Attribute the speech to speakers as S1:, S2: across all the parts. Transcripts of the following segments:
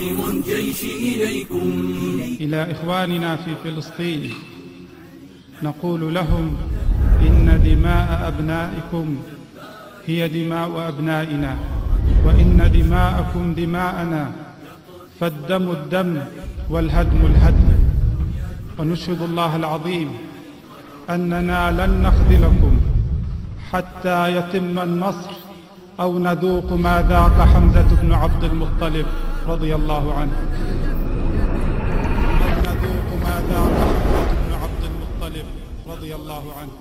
S1: قادم الجيش إليكم.
S2: إلى إخواننا في فلسطين. نقول لهم إن دماء أبنائكم هي دماء أبنائنا وإن دماءكم دماءنا فالدم الدم والهدم الهدم. ونشهد الله العظيم أننا لن نخذلكم حتى يتم النصر أو نذوق ما ذاق حمزة بن عبد المطلب. رضي الله عنه. نذوق ما ذاق حمزة بن عبد المطلب رضي الله عنه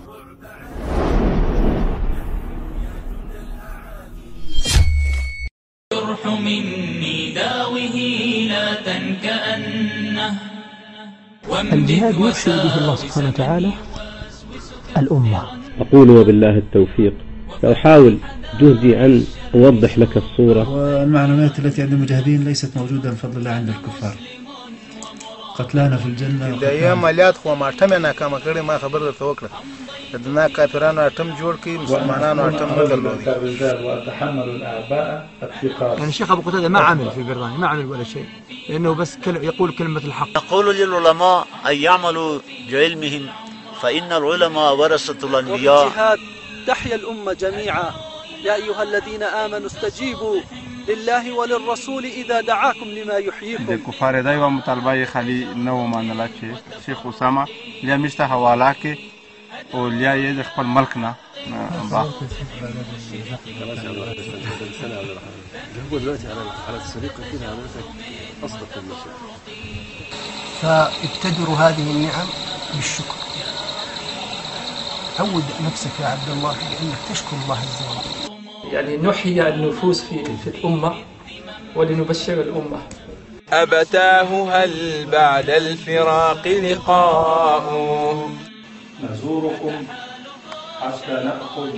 S3: جرح مني داوه لا تنكأنه
S4: الجهاد يرسل به الله سبحانه وتعالى الأمة.
S5: أقول وبالله التوفيق. سأحاول جهدي أن أوضح لك الصورة.
S6: والمعلومات التي عند المجاهدين ليست موجودة بفضل الله عند الكفار. قتلانا في الجنة
S7: د یو عملیات خو ما ټمه ناکامه کړې ما خبر درته وکړه د دنا کافرانو اټم جوړ کړي مسلمانانو اټم نه درلودي
S6: الأعباء الثقال
S4: يعني الشيخ أبو قتادة ما عمل في بريطانيا ما عمل ولا شيء. لأنه بس كل يقول كلمة الحق.
S8: نقول للعلماء أن يعملوا بعلمهم فإن العلماء ورثة الأنبياء.
S9: وبالجهاد تحيا الأمة جميعا. يا أيها الذين آمنوا استجيبوا لله وللرسول إذا دعاكم لما يحييكم.
S2: دي كفار دایو مطالبه خلی نو ما چې شيخ أسامة ليا مشتا حواله کې أو لیا یې
S4: فابتدروا هذه النعم بالشكر. عود نفسك يا عبد الله بأنك تشكر الله عز وجل.
S9: يعني نحيي النفوس في في الأمة ولنبشر الأمة.
S7: أبتاه هل بعد الفراق لقاء؟
S6: نزوركم حتى نأخذ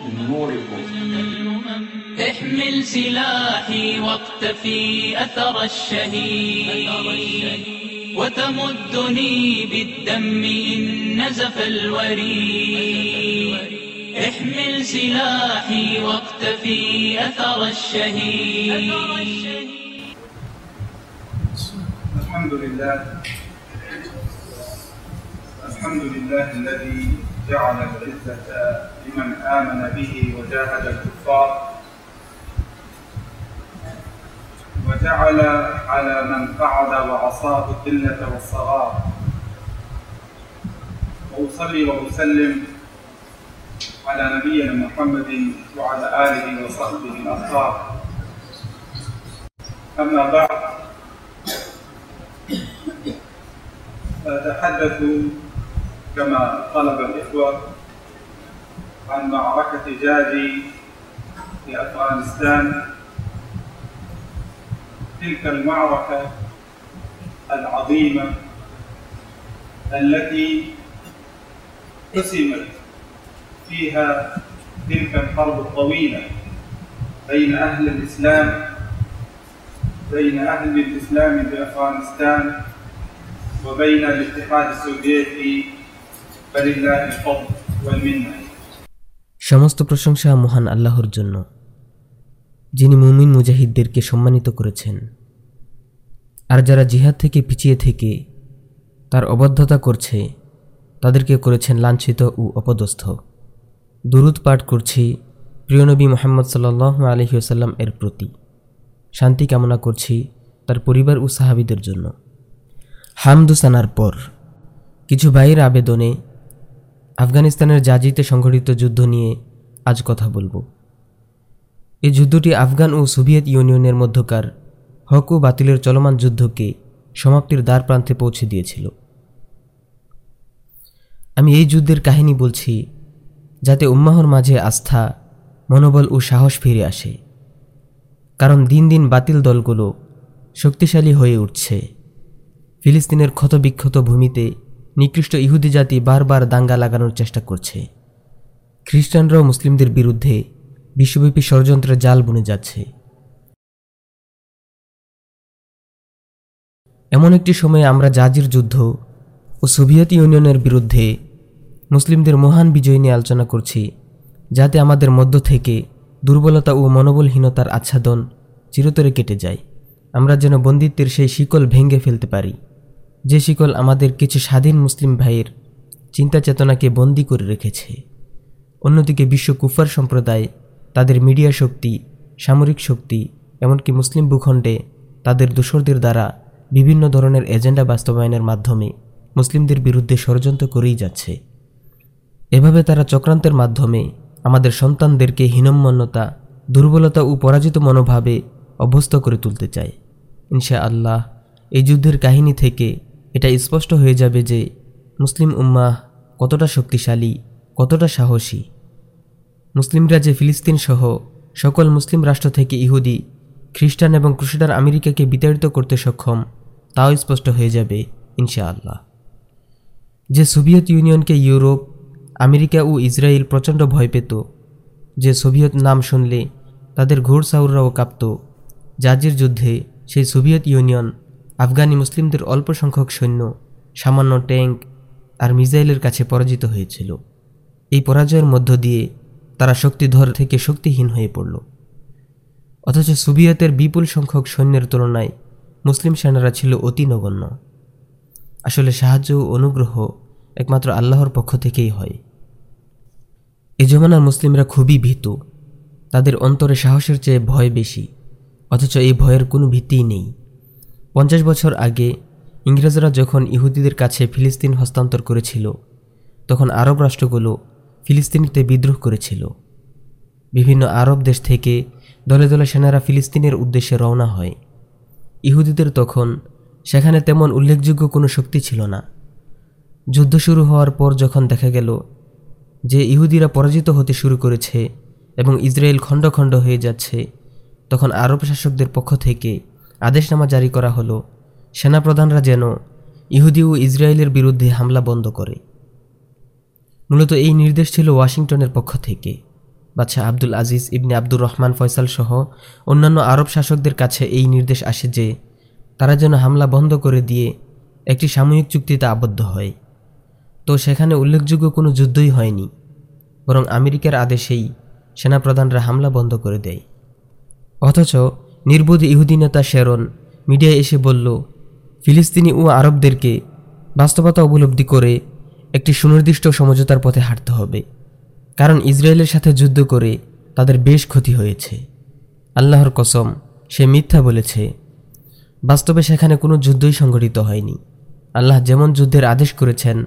S6: من نوركم.
S3: احمل سلاحي واقتفي أثر الشهيد. وتمدني بالدم إن نزف الوريد. احمل سلاحي واقتفي أثر الشهيد.
S2: الحمد لله. الحمد لله الذي جعل العزة لمن آمن به وجاهد الكفار. وجعل على من قعد وعصاه الذلة والصغار. وأصلي وأسلم على نبينا محمد وعلى آله وصحبه الأطهار أما بعد فأتحدث كما طلب الإخوة عن معركة جاجي في أفغانستان. تلك المعركة العظيمة التي حسمت فيها تلك الحرب الطويلة بين أهل الإسلام بين أهل الإسلام بأفغانستان وبين الاتحاد السوفيتي فلله الفضل والمنة
S10: সমস্ত প্রশংসা মহান আল্লাহর জন্য যিনি মুমিন মুজাহিদদেরকে সম্মানিত করেছেন। আর যারা জিহাদ থেকে পিছিয়ে থেকে তার অবদ্ধতা করছে, তাদেরকে করেছেন লাঞ্ছিত ও অপদস্থ। দুরুদ পাঠ করছি প্রিয়নবী মোহাম্মদ সাল্লাহ আলহিউসাল্লাম এর প্রতি। শান্তি কামনা করছি তার পরিবার ও সাহাবিদের জন্য। হামদুসানার পর কিছু ভাইয়ের আবেদনে আফগানিস্তানের জাজিতে সংঘটিত যুদ্ধ নিয়ে আজ কথা বলব। এই যুদ্ধটি আফগান ও সোভিয়েত ইউনিয়নের মধ্যকার হক ও বাতিলের চলমান যুদ্ধকে সমাপ্তির দ্বার প্রান্তে পৌঁছে দিয়েছিল। আমি এই যুদ্ধের কাহিনী বলছি যাতে উম্মাহর মাঝে আস্থা, মনোবল ও সাহস ফিরে আসে। কারণ দিন দিন বাতিল দলগুলো শক্তিশালী হয়ে উঠছে। ফিলিস্তিনের ক্ষতবিক্ষত ভূমিতে নিকৃষ্ট ইহুদি জাতি বারবার দাঙ্গা লাগানোর চেষ্টা করছে। খ্রিস্টানরাও মুসলিমদের বিরুদ্ধে বিশ্বব্যাপী ষড়যন্ত্রের জাল বুনে যাচ্ছে। এমন একটি সময়ে আমরা জাজির যুদ্ধ ও সোভিয়েত ইউনিয়নের বিরুদ্ধে মুসলিমদের মহান বিজয় নিয়ে আলোচনা করছি, যাতে আমাদের মধ্য থেকে দুর্বলতা ও মনোবলহীনতার আচ্ছাদন চিরতরে কেটে যায়। আমরা যেন বন্দিত্বের সেই শিকল ভেঙে ফেলতে পারি, যে শিকল আমাদের কিছু স্বাধীন মুসলিম ভাইয়ের চিন্তা চেতনাকে বন্দি করে রেখেছে। অন্যদিকে বিশ্ব কুফার সম্প্রদায় তাদের মিডিয়া শক্তি, সামরিক শক্তি, এমনকি মুসলিম ভূখণ্ডে তাদের দোসরদের দ্বারা বিভিন্ন ধরনের এজেন্ডা বাস্তবায়নের মাধ্যমে মুসলিমদের বিরুদ্ধে ষড়যন্ত্র করেই যাচ্ছে। এভাবে তারা চক্রান্তের মাধ্যমে আমাদের সন্তানদেরকে হীনম্মন্যতা দুর্বলতা ও পরাজিত মনোভাবে অভ্যস্ত করে তুলতে চায়। ইনশা আল্লাহ এই যুদ্ধের কাহিনী থেকে এটা স্পষ্ট হয়ে যাবে যে মুসলিম উম্মাহ কতটা শক্তিশালী, কতটা সাহসী। মুসলিমরা যে ফিলিস্তিন সহ সকল মুসলিম রাষ্ট্র থেকে ইহুদি, খ্রিস্টান এবং ক্রুসেডার আমেরিকাকে বিতাড়িত করতে সক্ষম, তাও স্পষ্ট হয়ে যাবে, ইনশাআল্লাহ। যে সোভিয়েত ইউনিয়নকে ইউরোপ, আমেরিকা ও ইসরায়েল প্রচণ্ড ভয় পেত, যে সোভিয়েত নাম শুনলে তাদের ঘোড়সাউররাও কাঁপত, জাজির যুদ্ধে সেই সোভিয়েত ইউনিয়ন আফগানি মুসলিমদের অল্প সংখ্যক সৈন্য, সামান্য ট্যাঙ্ক আর মিসাইলের কাছে পরাজিত হয়েছিল। এই পরাজয়ের মধ্য দিয়ে তারা শক্তিধর থেকে শক্তিহীন হয়ে পড়ল। অথচ সোভিয়েতের বিপুল সংখ্যক সৈন্যের তুলনায় মুসলিম সেনারা ছিল অতি নগণ্য। আসলে সাহায্য ও অনুগ্রহ একমাত্র আল্লাহর পক্ষ থেকেই হয়। এ জমানার মুসলিমরা খুবই ভীত। তাদের অন্তরে সাহসের চেয়ে ভয় বেশি। অথচ এই ভয়ের কোনো ভিত্তিই নেই। পঞ্চাশ বছর আগে ইংরেজরা যখন ইহুদিদের কাছে ফিলিস্তিন হস্তান্তর করেছিল, তখন আরব রাষ্ট্রগুলো ফিলিস্তিনিতে বিদ্রোহ করেছিল। বিভিন্ন আরব দেশ থেকে দলে দলে সেনারা ফিলিস্তিনের উদ্দেশ্যে রওনা হয়। ইহুদিদের তখন সেখানে তেমন উল্লেখযোগ্য কোনো শক্তি ছিল না। যুদ্ধ শুরু হওয়ার পর যখন দেখা গেল যে ইহুদিরা পরাজিত হতে শুরু করেছে এবং ইসরায়েল খণ্ড খণ্ড হয়ে যাচ্ছে, তখন আরব শাসকদের পক্ষ থেকে আদেশনামা জারি করা হলো, সেনাপ্রধানরা যেন ইহুদি ও ইসরায়েলের বিরুদ্ধে হামলা বন্ধ করে। মূলত এই নির্দেশ ছিল ওয়াশিংটনের পক্ষ থেকে। বাদশাহ আব্দুল আজিজ ইবনে আব্দুর রহমান ফয়সাল সহ অন্যান্য আরব শাসকদের কাছে এই নির্দেশ আসে যে, তারা যেন হামলা বন্ধ করে দিয়ে একটি সাময়িক চুক্তিতে আবদ্ধ হয়। তো সেখানে উল্লেখযোগ্য কোনো যুদ্ধই হয়নি, বরং আমেরিকার আদেশেই সেনাপ্রধানরা হামলা বন্ধ করে দেয়। অথচ নির্বোধ ইহুদি নেতা শেরন মিডিয়ায় এসে বলল, ফিলিস্তিনি ও আরবদেরকে বাস্তবতা উপলব্ধি করে একটি সুনির্দিষ্ট সমঝোতার পথে হাঁটতে হবে। কারণ ইসরায়েলের সাথে যুদ্ধ করে তাদের বেশ ক্ষতি হয়েছে। আল্লাহর কসম, সে মিথ্যা বলেছে। বাস্তবে সেখানে কোনো যুদ্ধই সংঘটিত হয়নি। আল্লাহ যেমন যুদ্ধের আদেশ করেছেন,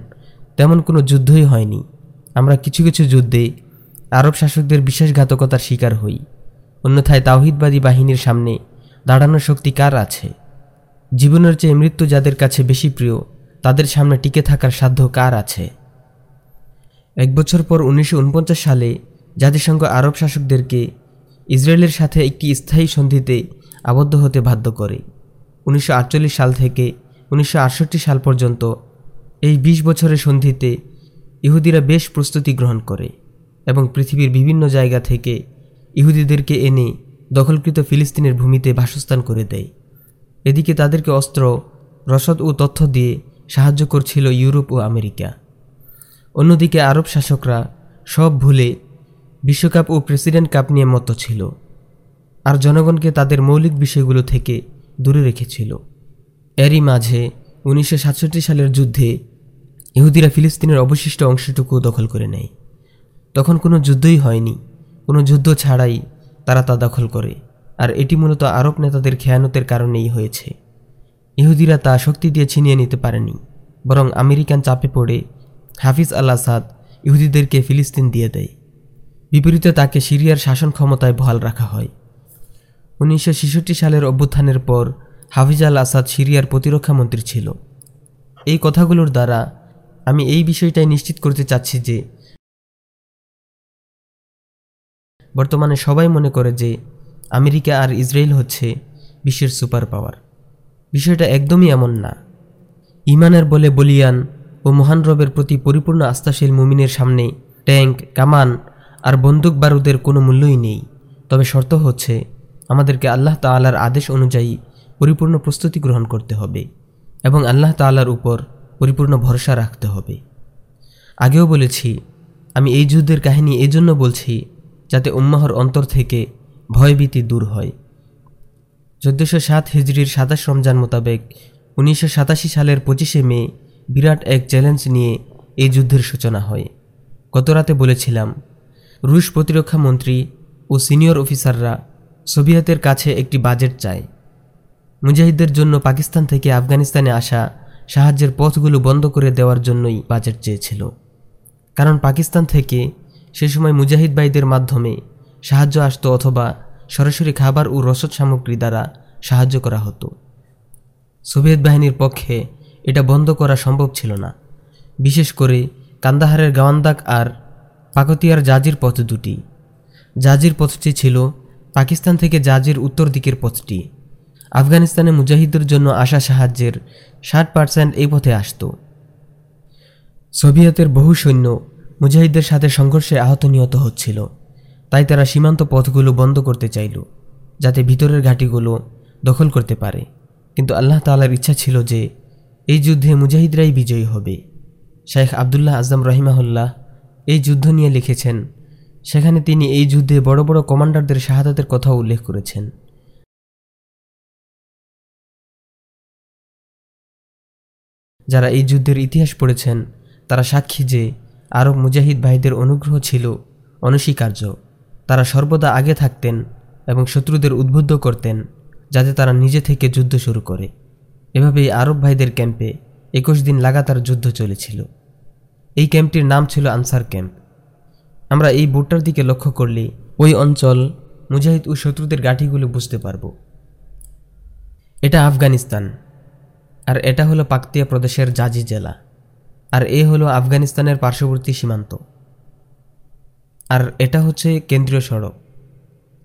S10: তেমন কোনো যুদ্ধই হয়নি। আমরা কিছু কিছু যুদ্ধে আরব শাসকদের বিশ্বাসঘাতকতার শিকার হই। অন্যথায় তাওহিদবাদী বাহিনীর সামনে দাঁড়ানোর শক্তি কার আছে? জীবনের চেয়ে মৃত্যু যাদের কাছে বেশি প্রিয় তাদের সামনে টিকে থাকার সাধ্য কার আছে? এক বছর পর উনিশশো উনপঞ্চাশ সালে জাতিসংঘ আরব শাসকদেরকে ইসরায়েলের সাথে একটি স্থায়ী সন্ধিতে আবদ্ধ হতে বাধ্য করে। উনিশশো আটচল্লিশ সাল থেকে উনিশশো আটষট্টি সাল পর্যন্ত এই ২০ বছরের সন্ধিতে ইহুদিরা বেশ প্রস্তুতি গ্রহণ করে এবং পৃথিবীর বিভিন্ন জায়গা থেকে ইহুদিদেরকে এনে দখলকৃত ফিলিস্তিনের ভূমিতে বাসস্থান করে দেয়। এদিকে তাদেরকে অস্ত্র, রসদ ও তথ্য দিয়ে সাহায্য করছিল ইউরোপ ও আমেরিকা। অন্যদিকে আরব শাসকরা সব ভুলে বিশ্বকাপ ও প্রেসিডেন্ট কাপ নিয়ে মতো ছিল আর জনগণকে তাদের মৌলিক বিষয়গুলো থেকে দূরে রেখেছিল। এরই মাঝে উনিশশো সাতষট্টি সালের যুদ্ধে ইহুদিরা ফিলিস্তিনের অবশিষ্ট অংশটুকু দখল করে নেয়। তখন কোনো যুদ্ধই হয়নি, কোনো যুদ্ধ ছাড়াই তারা তা দখল করে। আর এটি মূলত আরব নেতাদের খেয়ানতের কারণেই হয়েছে। ইহুদিরা তা শক্তি দিয়ে ছিনিয়ে নিতে পারেনি, বরং আমেরিকান চাপে পড়ে হাফিজ আল আসাদ ইহুদিদেরকে ফিলিস্তিন দিয়ে দেয়। বিপরীতে তাকে সিরিয়ার শাসন ক্ষমতায় বহাল রাখা হয়। উনিশশো ছেষট্টি সালের অভ্যুত্থানের পর হাফিজ আল আসাদ সিরিয়ার প্রতিরক্ষা মন্ত্রী ছিল। এই কথাগুলোর দ্বারা আমি এই বিষয়টাই নিশ্চিত করতে চাচ্ছি যে বর্তমানে সবাই মনে করে যে আমেরিকা আর ইসরায়েল হচ্ছে বিশ্বের সুপার পাওয়ার। বিষয়টা একদমই এমন না। ইমানের বলে বলিয়ান ও মহান রবের প্রতি পরিপূর্ণ আস্থাশীল মুমিনের সামনে ট্যাঙ্ক, কামান আর বন্দুক বারুদের কোনো মূল্যই নেই। তবে শর্ত হচ্ছে, আমাদেরকে আল্লাহ তাল্লার আদেশ অনুযায়ী পরিপূর্ণ প্রস্তুতি গ্রহণ করতে হবে এবং আল্লাহ তাল্লার উপর পরিপূর্ণ ভরসা রাখতে হবে। আগেও বলেছি, আমি এই যুদ্ধের কাহিনী এজন্য বলছি যাতে উম্মাহর অন্তর থেকে ভয়ভীতি দূর হয়। চোদ্দোশো সাত হিজড়ির সাতাশ রমজান মোতাবেক উনিশশো সাতাশি সালের পঁচিশে মে বিরাট এক চ্যালেঞ্জ নিয়ে এই যুদ্ধের সূচনা হয়। গতরাতে বলেছিলাম, রুশ প্রতিরক্ষা মন্ত্রী ও সিনিয়র অফিসাররা সোভিয়েতের কাছে একটি বাজেট চায়। মুজাহিদদের জন্য পাকিস্তান থেকে আফগানিস্তানে আসা সাহায্যের পথগুলো বন্ধ করে দেওয়ার জন্যই বাজেট চেয়েছিল। কারণ পাকিস্তান থেকে সে সময় মুজাহিদ ভাইদের মাধ্যমে সাহায্য আসতো অথবা সরাসরি খাবার ও রসদ সামগ্রী দ্বারা সাহায্য করা হতো। সোভিয়েত বাহিনীর পক্ষে এটা বন্ধ করা সম্ভব ছিল না। বিশেষ করে কান্দাহারের গাওয়ান্দাক আর পাকতিয়ার জাজির পথ দুটি। জাজির পথটি ছিল পাকিস্তান থেকে জাজির উত্তর দিকের পথটি। আফগানিস্তানে মুজাহিদদের জন্য আসা সাহায্যের ষাট পার্সেন্ট এই পথে আসত। সোভিয়েতের বহু সৈন্য মুজাহিদদের সাথে সংঘর্ষে আহত নিহত হচ্ছিল। তাই তারা সীমান্ত পথগুলো বন্ধ করতে চাইল, যাতে ভিতরের ঘাঁটিগুলো দখল করতে পারে। কিন্তু আল্লাহ তালার ইচ্ছা ছিল যে এই যুদ্ধে মুজাহিদরাই বিজয়ী হবে। শেখ আবদুল্লাহ আজম রহিমাহুল্লাহ এই যুদ্ধ নিয়ে লিখেছেন, সেখানে তিনি এই যুদ্ধে বড় বড় কমান্ডারদের শাহাদাতের কথা উল্লেখ করেছেন। যারা এই যুদ্ধের ইতিহাস পড়েছেন, তারা সাক্ষী যে আরব মুজাহিদ ভাইদের অনুগ্রহ ছিল অনস্বীকার্য। তারা সর্বদা আগে থাকতেন এবং শত্রুদের উদ্বুদ্ধ করতেন, যাতে তারা নিজে থেকে যুদ্ধ শুরু করে। এভাবেই আরব ভাইদের ক্যাম্পে একুশ দিন লাগাতার যুদ্ধ চলেছিল। এই ক্যাম্পটির নাম ছিল আনসার ক্যাম্প। আমরা এই বোটটার দিকে লক্ষ্য করলে ওই অঞ্চল, মুজাহিদ ও শত্রুদের গাঠিগুলো বুঝতে পারব। এটা আফগানিস্তান, আর এটা হলো পাকতিয়া প্রদেশের জাজি জেলা, আর এ হলো আফগানিস্তানের পার্শ্ববর্তী সীমান্ত। আর এটা হচ্ছে কেন্দ্রীয় সড়ক,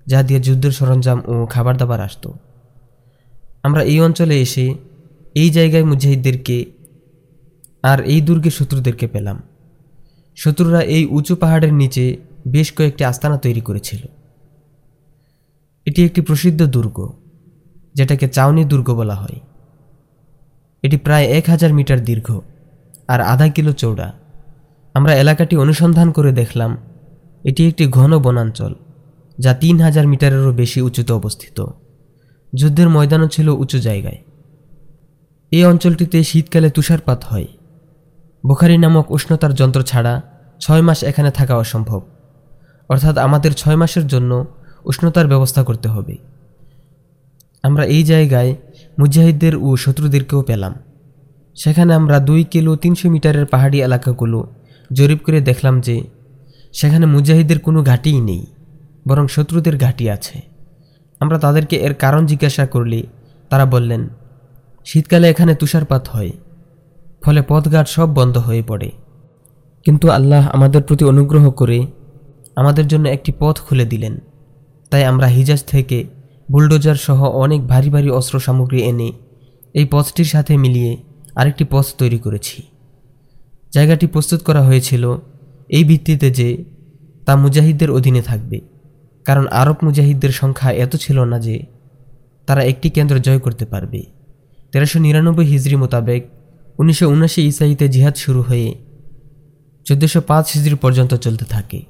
S10: যা দিয়ে যুদ্ধের সরঞ্জাম ও খাবার দাবার আসত। আমরা এই অঞ্চলে এসে এই জায়গায় মুজাহিদদেরকে আর এই দুর্গে শত্রুদেরকে পেলাম। শত্রুরা এই উঁচু পাহাড়ের নিচে বেশ কয়েকটি আস্তানা তৈরি করেছিল। এটি একটি প্রসিদ্ধ দুর্গ, যেটাকে চাউনি দুর্গ বলা হয়। এটি প্রায় এক হাজার মিটার দীর্ঘ আর আধা কিলো চৌড়া আমরা এলাকাটি অনুসন্ধান করে দেখলাম এটি একটি ঘন বনাঞ্চল, যা তিন হাজার মিটারেরও বেশি উঁচুতে অবস্থিত। যুদ্ধের ময়দানও ছিল উঁচু জায়গায়। এই অঞ্চলটিতে শীতকালে তুষারপাত হয়। বুখারি নামক উষ্ণতার যন্ত্র ছাড়া ছয় মাস এখানে থাকা অসম্ভব। অর্থাৎ আমাদের ছয় মাসের জন্য উষ্ণতার ব্যবস্থা করতে হবে। আমরা এই জায়গায় মুজাহিদদের ও শত্রুদেরকেও পেলাম। সেখানে আমরা দুই কিলো তিনশো মিটারের পাহাড়ি এলাকাগুলো জরিপ করে দেখলাম যে সেখানে মুজাহিদের কোনো ঘাঁটিই নেই, বরং শত্রুদের ঘাঁটি আছে। আমরা তাদেরকে এর কারণ জিজ্ঞাসা করলে তারা বললেন, শীতকালে এখানে তুষারপাত হয়, ফলে পথঘাট সব বন্ধ হয়ে পড়ে। কিন্তু আল্লাহ আমাদের প্রতি অনুগ্রহ করে আমাদের জন্য একটি পথ খুলে দিলেন। তাই আমরা হিজাজ থেকে বুলডোজার সহ অনেক ভারী ভারী অস্ত্র সামগ্রী এনে এই পথটির সাথে মিলিয়ে আরেকটি পথ তৈরি করেছি। জায়গাটি প্রস্তুত করা হয়েছিল এই ভিত্তিতে যে তা মুজাহিদদের অধীনে থাকবে। কারণ আরব মুজাহিদদের সংখ্যা এত ছিল না যে তারা একটি কেন্দ্র জয় করতে পারবে। তেরোশো নিরানব্বই হিজড়ি মোতাবেক উনিশশো উনাশি ইসাইতে জিহাদ শুরু হয়ে চোদ্দোশো পাঁচ হিজড়ি পর্যন্ত চলতে থাকে।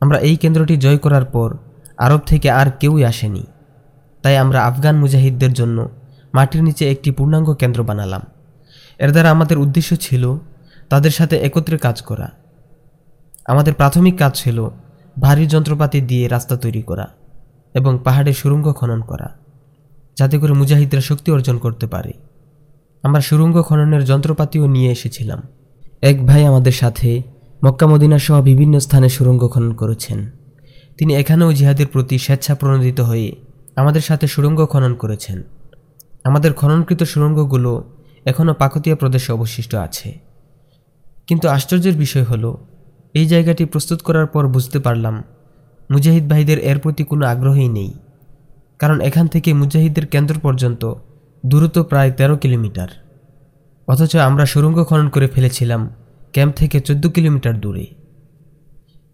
S10: আমরা এই কেন্দ্রটি জয় করার পর আরব থেকে আর কেউই আসেনি। তাই আমরা আফগান মুজাহিদদের জন্য মাটির নিচে একটি পূর্ণাঙ্গ কেন্দ্র বানালাম। এর দ্বারা আমাদের উদ্দেশ্য ছিল তাদের সাথে একত্রে কাজ করা। আমাদের প্রাথমিক কাজ ছিল ভারী যন্ত্রপাতি দিয়ে রাস্তা তৈরি করা এবং পাহাড়ে সুরঙ্গ খনন করা, যাতে করে মুজাহিদরা শক্তি অর্জন করতে পারে। আমরা সুরঙ্গ খননের যন্ত্রপাতিও নিয়ে এসেছিলাম। এক ভাই আমাদের সাথে মক্কা মদিনা সহ বিভিন্ন স্থানে সুরঙ্গ খনন করেছেন। তিনি এখানেও জিহাদের প্রতি স্বেচ্ছা প্রণোদিত হয়ে আমাদের সাথে সুরঙ্গ খনন করেছেন। আমাদের খননকৃত সুরঙ্গগুলো এখনও পাকতিয়া প্রদেশে অবশিষ্ট আছে। কিন্তু আশ্চর্যের বিষয় হলো এই জায়গাটি প্রস্তুত করার পর বুঝতে পারলাম, মুজাহিদ ভাইদের এর প্রতি কোনো আগ্রহই নেই, কারণ এখান থেকে মুজাহিদদের কেন্দ্র পর্যন্ত দূরত্ব প্রায় তেরো কিলোমিটার। অথচ আমরা সুরঙ্গ খনন করে ফেলেছিলাম ক্যাম্প থেকে চোদ্দ কিলোমিটার দূরে।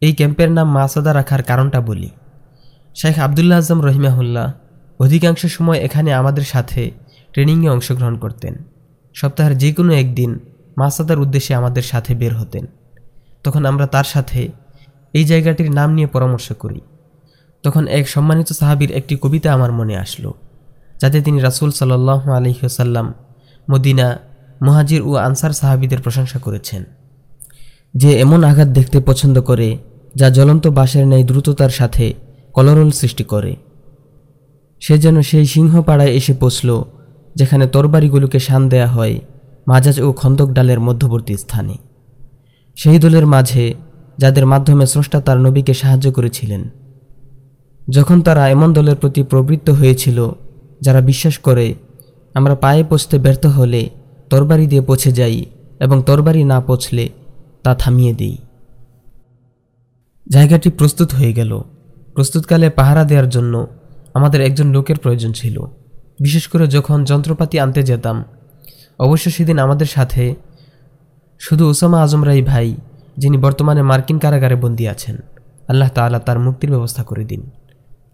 S10: এই ক্যাম্পের নাম মাসাদা রাখার কারণটা বলি। শেখ আবদুল্লাহ আজম রহিমাহুল্লাহ অধিকাংশ সময় এখানে আমাদের সাথে ট্রেনিংয়ে অংশগ্রহণ করতেন। সপ্তাহের যে কোনো একদিন মাসাদার উদ্দেশ্যে আমাদের সাথে বের হতেন। তখন আমরা তার সাথে এই জায়গাটির নাম নিয়ে পরামর্শ করি। তখন এক সম্মানিত সাহাবির একটি কবিতা আমার মনে আসলো, যাতে তিনি রাসুল সাল্লাহ আলহিহসাল্লাম মদিনা, মুহাজির ও আনসার সাহাবিদের প্রশংসা করেছেন। যে এমন আঘাত দেখতে পছন্দ করে, যা জ্বলন্ত বাঁশের ন্যায় দ্রুততার সাথে কলরল সৃষ্টি করে। সে যেন সেই সিংহপাড়ায় এসে পৌঁছল, যেখানে তরবারিগুলোকে শান দেয়া হয় মাজাজ ও খন্দক ডালের মধ্যবর্তী স্থানে। সেই দলের মাঝে যাদের মাধ্যমে স্রষ্টা তার নবীকে সাহায্য করেছিলেন। যখন তারা এমন দলের প্রতি প্রবৃত্ত হয়েছিল, যারা বিশ্বাস করে, আমরা পায়ে পৌঁছতে ব্যর্থ হলে তরবারি দিয়ে পৌঁছে যাই এবং তরবারি না পৌঁছলে তা থামিয়ে দিই। জায়গাটি প্রস্তুত হয়ে গেল। প্রস্তুতকালে পাহারা দেওয়ার জন্য আমাদের একজন লোকের প্রয়োজন ছিল। বিশেষ করে যখন যন্ত্রপাতি আনতে যেতাম, অবশ্য সেদিন আমাদের সাথে শুধু ওসামা আজমরাই ভাই, যিনি বর্তমানে মার্কিন কারাগারে বন্দী আছেন। আল্লাহ তাআলা তার মুক্তির ব্যবস্থা করে দিন।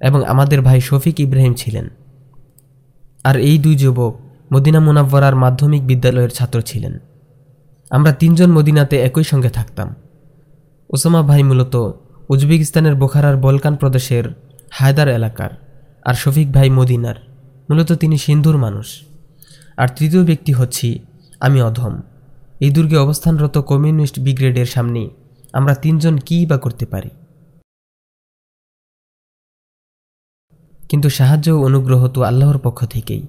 S10: এবং আমাদের ভাই শফিক ইব্রাহিম ছিলেন। আর এই দুই যুবক মদিনা মুনাব্বরার মাধ্যমিক বিদ্যালয়ের ছাত্র ছিলেন। আমরা তিনজন মদিনাতে একই সঙ্গে থাকতাম। ওসামা ভাই মূলত উজবেকিস্তানের বোখারার বলকান প্রদেশের হায়দার এলাকার, আর শফিক ভাই মদিনার। মূলত তিনি সিন্ধুর মানুষ। আর তৃতীয় ব্যক্তি হচ্ছি আমি অধম। এই দুর্গে অবস্থানরত কমিউনিস্ট ব্রিগেডের সামনে আমরা তিনজন কী বা করতে পারি? কিন্তু সাহায্য ও অনুগ্রহ তো আল্লাহর পক্ষ থেকেই।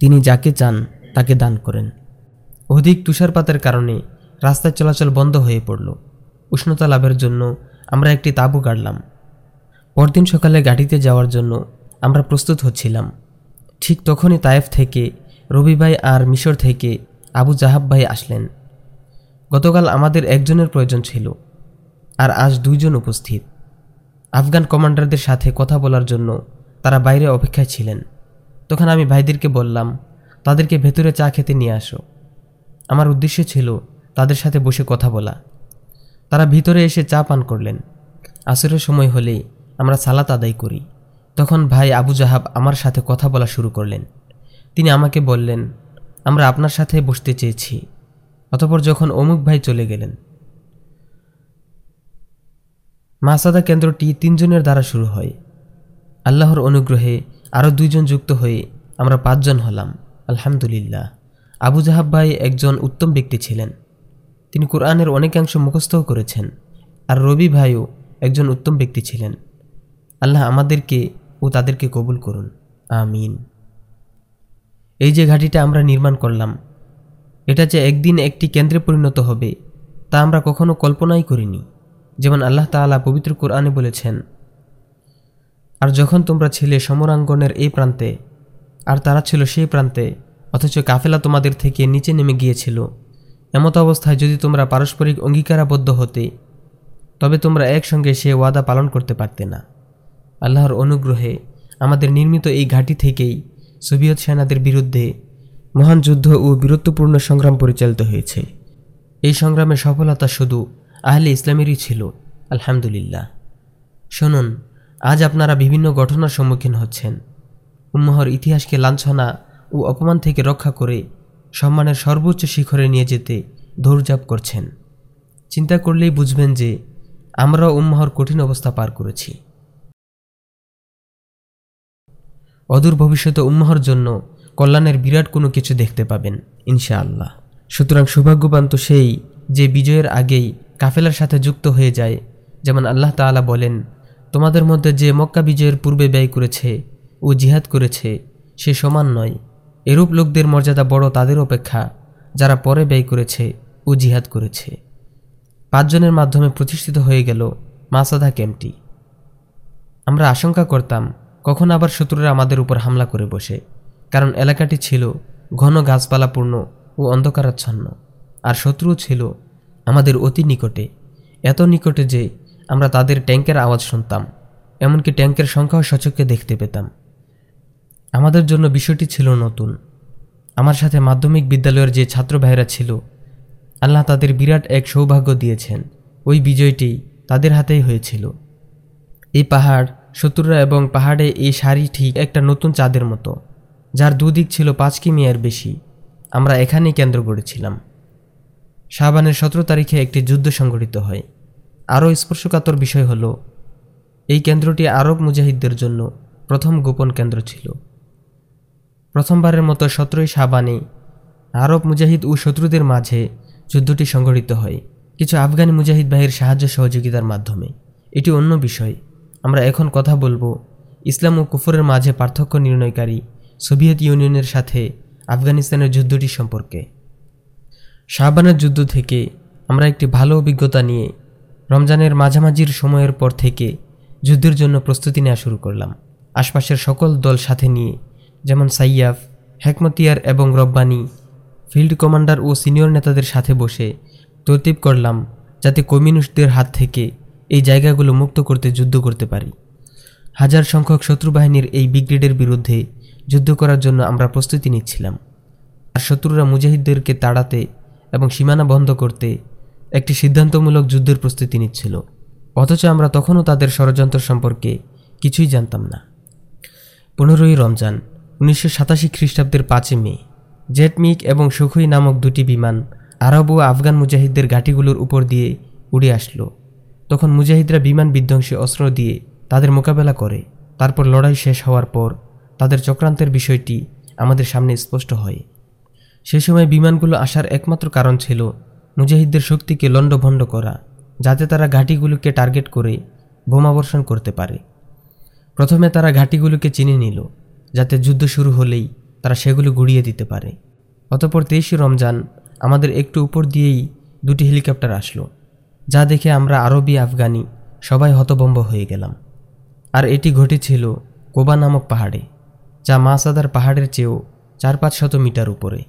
S10: তিনি যাকে চান তাকে দান করেন। অধিক তুষারপাতের কারণে রাস্তায় চলাচল বন্ধ হয়ে পড়ল। উষ্ণতা লাভের জন্য আমরা একটি তাঁবু গাড়লাম পরদিন সকালে গাড়িতে যাওয়ার জন্য আমরা প্রস্তুত হচ্ছিলাম। ঠিক তখনই তায়েফ থেকে রবি ভাই আর মিশর থেকে আবু জাহাব ভাই আসলেন। গতকাল আমাদের একজনের প্রয়োজন ছিল, আর আজ দুইজন উপস্থিত। আফগান কমান্ডারদের সাথে কথা বলার জন্য তারা বাইরে অপেক্ষায় ছিলেন। তখন আমি ভাইদেরকে বললাম, তাদেরকে ভেতরে চা খেতে নিয়ে আসো। আমার উদ্দেশ্য ছিল তাদের সাথে বসে কথা বলা। তারা ভিতরে এসে চা পান করলেন। আসরের সময় হলেই আমরা সালাত আদায় করি। তখন ভাই আবু জাহাব আমার সাথে কথা বলা শুরু করলেন। তিনি আমাকে বললেন, আমরা আপনার সাথে বসতে চেয়েছি। অতপর যখন অমুক ভাই চলে গেলেন, মাসাদা কেন্দ্রটি তিনজনের দ্বারা শুরু হয়। আল্লাহর অনুগ্রহে আরও দুইজন যুক্ত হয়ে আমরা পাঁচজন হলাম। আলহামদুলিল্লাহ। আবু জাহাব ভাই একজন উত্তম ব্যক্তি ছিলেন। তিনি কোরআনের অনেকাংশ মুখস্থও করেছেন। আর রবি ভাইও একজন উত্তম ব্যক্তি ছিলেন। আল্লাহ আমাদেরকে ও তাদেরকে কবুল করুন। আমিন। এই যে ঘাটিটা আমরা নির্মাণ করলাম এটা যে একদিন একটি কেন্দ্রে পরিণত হবে, তা আমরা কখনো কল্পনাই করিনি, যেমন আল্লাহ তাআলা পবিত্র কোরআনে বলেছেন। আর যখন তোমরা ছিলে সমরাঙ্গনের এই প্রান্তে, আর তারা ছিল সেই প্রান্তে, অথচ কাফেলা তোমাদের থেকে নিচে নেমে গিয়েছিল, এমত অবস্থায় যদি তোমরা পারস্পরিক অঙ্গীকারাবদ্ধ হতে, তবে তোমরা একসঙ্গে সে ওয়াদা পালন করতে পারতে না। আল্লাহর অনুগ্রহে আমাদের নির্মিত এই ঘাঁটি থেকেই সোভিয়েত সেনাদের বিরুদ্ধে মহান যুদ্ধ ও বীরত্বপূর্ণ সংগ্রাম পরিচালিত হয়েছে। এই সংগ্রামের সফলতা শুধু আহলে ইসলামেরই ছিল, আলহামদুলিল্লাহ। শুনুন, আজ আপনারা বিভিন্ন ঘটনার সম্মুখীন হচ্ছেন। উম্মহর ইতিহাসকে লাঞ্ছনা ও অপমান থেকে রক্ষা করে সম্মানের সর্বোচ্চ শিখরে নিয়ে যেতে দৌড়জাপ করছেন। চিন্তা করলেই বুঝবেন যে, আমরাও উম্মহর কঠিন অবস্থা পার করেছি। অদূর ভবিষ্যতে উম্মহর জন্য কল্যাণের বিরাট কোনো কিছু দেখতে পাবেন, ইনশাআল্লাহ। সুতরাং সৌভাগ্যবান তো সেই যে বিজয়ের আগেই কাফেলার সাথে যুক্ত হয়ে যায়। যেমন আল্লাহ তাআলা বলেন, তোমাদের মধ্যে যে মক্কা বিজয়ের পূর্বে ব্যয় করেছে ও জিহাদ করেছে, সে সমান নয়। এরূপ লোকদের মর্যাদা বড় তাদের অপেক্ষা, যারা পরে ব্যয় করেছে ও জিহাদ করেছে। পাঁচজনের মাধ্যমে প্রতিষ্ঠিত হয়ে গেল মাসাদা ক্যাম্পটি। আমরা আশঙ্কা করতাম, কখন আবার শত্রুরা আমাদের উপর হামলা করে বসে। কারণ এলাকাটি ছিল ঘন গাছপালাপূর্ণ ও অন্ধকারাচ্ছন্ন, আর শত্রুও ছিল আমাদের অতি নিকটে, এত নিকটে যে আমরা তাদের ট্যাঙ্কের আওয়াজ শুনতাম, এমনকি ট্যাঙ্কের সংখ্যাও সচক্ষে দেখতে পেতাম। আমাদের জন্য বিষয়টি ছিল নতুন। আমার সাথে মাধ্যমিক বিদ্যালয়ের যে ছাত্র ভাইরা ছিল, আল্লাহ তাদের বিরাট এক সৌভাগ্য দিয়েছেন, ওই বিজয়টি তাদের হাতেই হয়েছিল। এই পাহাড়, শত্রুরা এবং পাহাড়ে এই সারি ঠিক একটা নতুন চাঁদের মতো। যার দুদিক ছিল পাঁচ কিমিয়ার বেশি, আমরা এখানেই কেন্দ্র গড়েছিলাম শাহবানের সতেরো তারিখে একটি যুদ্ধ সংঘটিত হয়। আরও স্পর্শকাতর বিষয় হলো, এই কেন্দ্রটি আরব মুজাহিদদের জন্য প্রথম গোপন কেন্দ্র ছিল। প্রথমবারের মতো সতেরোই সাবানে আরব মুজাহিদ ও শত্রুদের মাঝে যুদ্ধটি সংঘটিত হয়। কিছু আফগানি মুজাহিদ বাহির সাহায্য সহযোগিতার মাধ্যমে। এটি অন্য বিষয়। আমরা এখন কথা বলব ইসলাম ও কুফরের মাঝে পার্থক্য নির্ণয়কারী সোভিয়েত ইউনিয়নের সাথে আফগানিস্তানের যুদ্ধটি সম্পর্কে। শাহবানের যুদ্ধ থেকে আমরা একটি ভালো অভিজ্ঞতা নিয়ে রমজানের মাঝামাঝির সময়ের পর থেকে যুদ্ধের জন্য প্রস্তুতি নেওয়া শুরু করলাম। আশপাশের সকল দল সাথে নিয়ে, যেমন সাইয়াফ, হেকমতিয়ার এবং রব্বানি, ফিল্ড কমান্ডার ও সিনিয়র নেতাদের সাথে বসে তরতিব করলাম যাতে কমিউনিস্টদের হাত থেকে এই জায়গাগুলো মুক্ত করতে যুদ্ধ করতে পারি। হাজার সংখ্যক শত্রু বাহিনীর এই ব্রিগেডের বিরুদ্ধে যুদ্ধ করার জন্য আমরা প্রস্তুতি নিচ্ছিলাম। আর শত্রুরা মুজাহিদদেরকে তাড়াতে এবং সীমানা বন্ধ করতে একটি সিদ্ধান্তমূলক যুদ্ধের প্রস্তুতি নিচ্ছিল। অথচ আমরা তখনও তাদের ষড়যন্ত্র সম্পর্কে কিছুই জানতাম না। পনেরোই রমজান, উনিশশো সাতাশি খ্রিস্টাব্দের পাঁচই মে, জেটমিক এবং সুখই নামক দুটি বিমান আরব ও আফগান মুজাহিদদের ঘাঁটিগুলোর উপর দিয়ে উড়ে আসলো। তখন মুজাহিদরা বিমান বিধ্বংসী অস্ত্র দিয়ে তাদের মোকাবেলা করে। তারপর লড়াই শেষ হওয়ার পর তাদের চক্রান্তের বিষয়টি আমাদের সামনে স্পষ্ট হয়। সে সময় বিমানগুলো আসার একমাত্র কারণ ছিল মুজাহিদদের শক্তিকে লণ্ডভণ্ড করা, যাতে তারা ঘাঁটিগুলোকে টার্গেট করে বোমাবর্ষণ করতে পারে। প্রথমে তারা ঘাঁটিগুলোকে চিনে নিল, যাতে যুদ্ধ শুরু হলেই তারা সেগুলো গুড়িয়ে দিতে পারে। অতপর তেইশে রমজান আমাদের একটু উপর দিয়েই দুটি হেলিকপ্টার আসলো, যা দেখে আমরা আরবি, আফগানি সবাই হতবম্ব হয়ে গেলাম। আর এটি ঘটেছিল কোবা নামক পাহাড়ে। যা মাসাদার পাহাড়ের চেয়েও চার পাঁচ শত মিটার উপরে।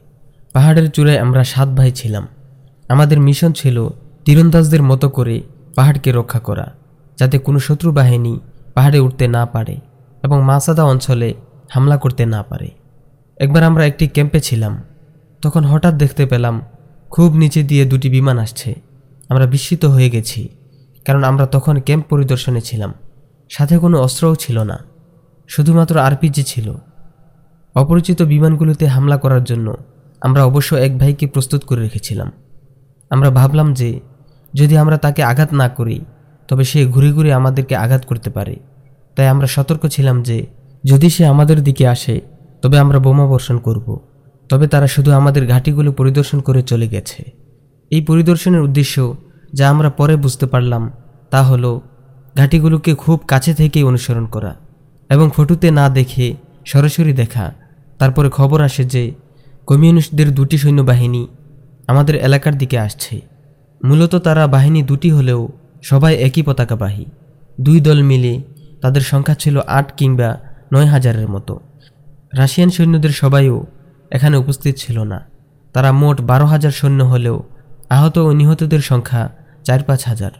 S10: পাহাড়ের চূড়ায় আমরা সাত ভাই ছিলাম। আমাদের মিশন ছিল তীরন্দাজদের মতো করে পাহাড়কে রক্ষা করা, যাতে কোনো শত্রু বাহিনী পাহাড়ে উঠতে না পারে এবং মাসাদা অঞ্চলে হামলা করতে না পারে। একবার আমরা একটি ক্যাম্পে ছিলাম। তখন হঠাৎ দেখতে পেলাম খুব নিচে দিয়ে দুটি বিমান আসছে। আমরা বিস্মিত হয়ে গেছি, কারণ আমরা তখন ক্যাম্প পরিদর্শনে ছিলাম। সাথে কোনো অস্ত্রও ছিল না। শুধুমাত্র আরপিজি ছিল। অপরিচিত বিমানগুলোতে হামলা করার জন্য আমরা অবশ্য এক ভাইকে প্রস্তুত করে রেখেছিলাম। আমরা ভাবলাম যে, যদি আমরা তাকে আঘাত না করি, তবে সে ঘুরে ঘুরে আমাদেরকে আঘাত করতে পারে। তাই আমরা সতর্ক ছিলাম যে, যদি সে আমাদের দিকে আসে, তবে আমরা বোমা বর্ষণ করব। তবে তারা শুধু আমাদের ঘাঁটিগুলো পরিদর্শন করে চলে গেছে। এই পরিদর্শনের উদ্দেশ্য যা আমরা পরে বুঝতে পারলাম, তা হলো, ঘাঁটিগুলোকে খুব কাছে থেকেই অনুসরণ করা। এবং ফটোতে না দেখে সরাসরি দেখা। তারপরে খবর আসে যে কমিউনিস্টদের দুটি সৈন্যবাহিনী আমাদের এলাকার দিকে আসছে। মূলত তারা বাহিনী দুটি হলেও সবাই একই পতাকাবাহী। দুই দল মিলে তাদের সংখ্যা ছিল আট কিংবা নয় হাজারের মতো। রাশিয়ান সৈন্যদের সবাইও এখানে উপস্থিত ছিল না। তারা মোট বারো হাজার সৈন্য হলেও আহত ও নিহতদের সংখ্যা চার পাঁচ হাজার।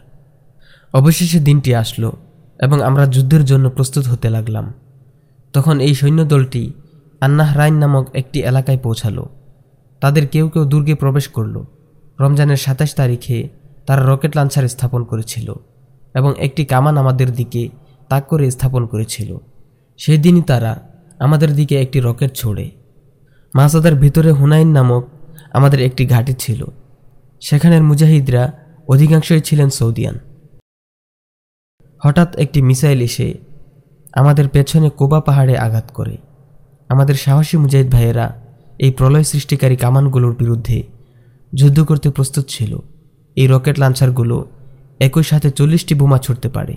S10: অবশেষে দিনটি আসলো। এবং আমরা যুদ্ধের জন্য প্রস্তুত হতে লাগলাম। তখন এই সৈন্যদলটি আন্নাহ রাইন নামক একটি এলাকায় পৌঁছালো। তাদের কেউ কেউ দুর্গে প্রবেশ করল। রমজানের সাতাশ তারিখে তারা রকেট লাঞ্চার স্থাপন করেছিল এবং একটি কামান আমাদের দিকে তাক করে স্থাপন করেছিল। সেই দিনই তারা আমাদের দিকে একটি রকেট ছোড়ে। মাসাদার ভিতরে হুনাইন নামক আমাদের একটি ঘাঁটি ছিল। সেখানের মুজাহিদরা অধিকাংশই ছিলেন সৌদিয়ান। হঠাৎ একটি মিসাইল এসে আমাদের পেছনে কোবা পাহাড়ে আঘাত করে। আমাদের সাহসী মুজাহিদ ভাইয়েরা এই প্রলয় সৃষ্টিকারী কামানগুলোর বিরুদ্ধে যুদ্ধ করতে প্রস্তুত ছিল। এই রকেট লাঞ্চারগুলো একই সাথে চল্লিশটি বোমা ছুটতে পারে।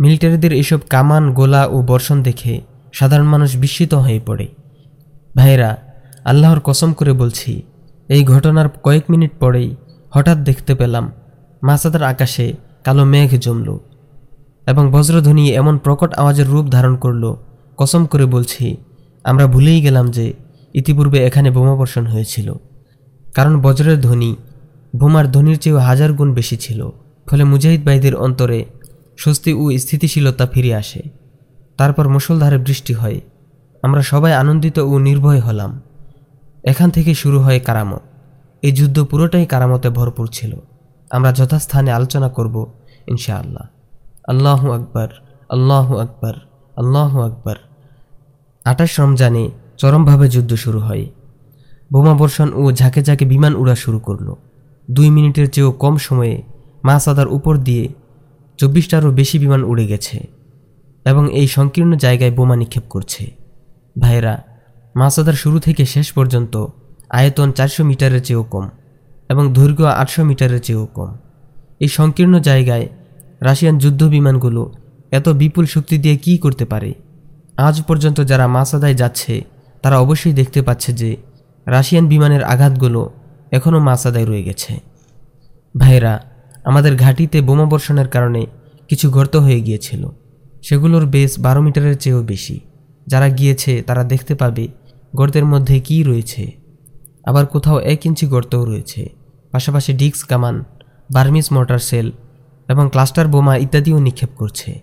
S10: মিলিটারিদের এসব কামান, গোলা ও বর্ষণ দেখে সাধারণ মানুষ বিস্মিত হয়ে পড়ে। ভাইয়েরা, আল্লাহর কসম করে বলছি, এই ঘটনার কয়েক মিনিট পরেই হঠাৎ দেখতে পেলাম মাসাদার আকাশে কালো মেঘ জমল। এবং বজ্রধ্বনি এমন প্রকট আওয়াজের রূপ ধারণ করল। কসম করে বলছি, আমরা ভুলেই গেলাম যে ইতিপূর্বে এখানে বোমাবর্ষণ হয়েছিল। কারণ বজ্রের ধ্বনি বোমার ধ্বনির চেয়েও হাজার গুণ বেশি ছিল। ফলে মুজাহিদ ভাইদের অন্তরে স্বস্তি ও স্থিতিশীলতা ফিরে আসে। তারপর মুসলধারে বৃষ্টি হয়। আমরা সবাই আনন্দিত ও নির্ভয় হলাম। এখান থেকে শুরু হয় কারামত। এই যুদ্ধ পুরোটাই কারামতে ভরপুর ছিল। আমরা যথাস্থানে আলোচনা করব, ইনশাআল্লাহ। আল্লাহ আকবর আল্লাহ আকবর আল্লাহ আকবর। আঠাশ রমজানে চরমভাবে যুদ্ধ শুরু হয়। বোমাবর্ষণ ও ঝাঁকে ঝাঁকে বিমান উড়া শুরু করল। দুই মিনিটের চেয়েও কম সময়ে মাসাদার উপর দিয়ে চব্বিশটারও বেশি বিমান উড়ে গেছে এবং এই সংকীর্ণ জায়গায় বোমা নিক্ষেপ করছে। ভাইয়েরা মাসাদার শুরু থেকে শেষ পর্যন্ত আয়তন চারশো মিটারের চেয়েও কম এবং দৈর্ঘ্য আটশো মিটারের চেয়েও কম। এই সংকীর্ণ জায়গায় রাশিয়ান যুদ্ধ বিমানগুলো এত বিপুল শক্তি দিয়ে কী করতে পারে? আজ পর্যন্ত যারা মাসাদায় যাচ্ছে, তারা অবশ্যই দেখতে পাচ্ছে যে রাশিয়ান বিমানের আঘাতগুলো এখনও মাসাদায় রয়ে গেছে। ভাইরা আমাদের ঘাঁটিতে বোমা বর্ষণের কারণে কিছু গর্ত হয়ে গিয়েছিল। সেগুলোর বেস বারো মিটারের চেয়েও বেশি। যারা গিয়েছে, তারা দেখতে পাবে গর্তের মধ্যে কী রয়েছে। আবার কোথাও এক ইঞ্চি গর্তও রয়েছে। পাশাপাশি ডিক্স কামান, বার্মিস মোটর সেল এবং ক্লাস্টার বোমা ইত্যাদিও নিক্ষেপ করছে।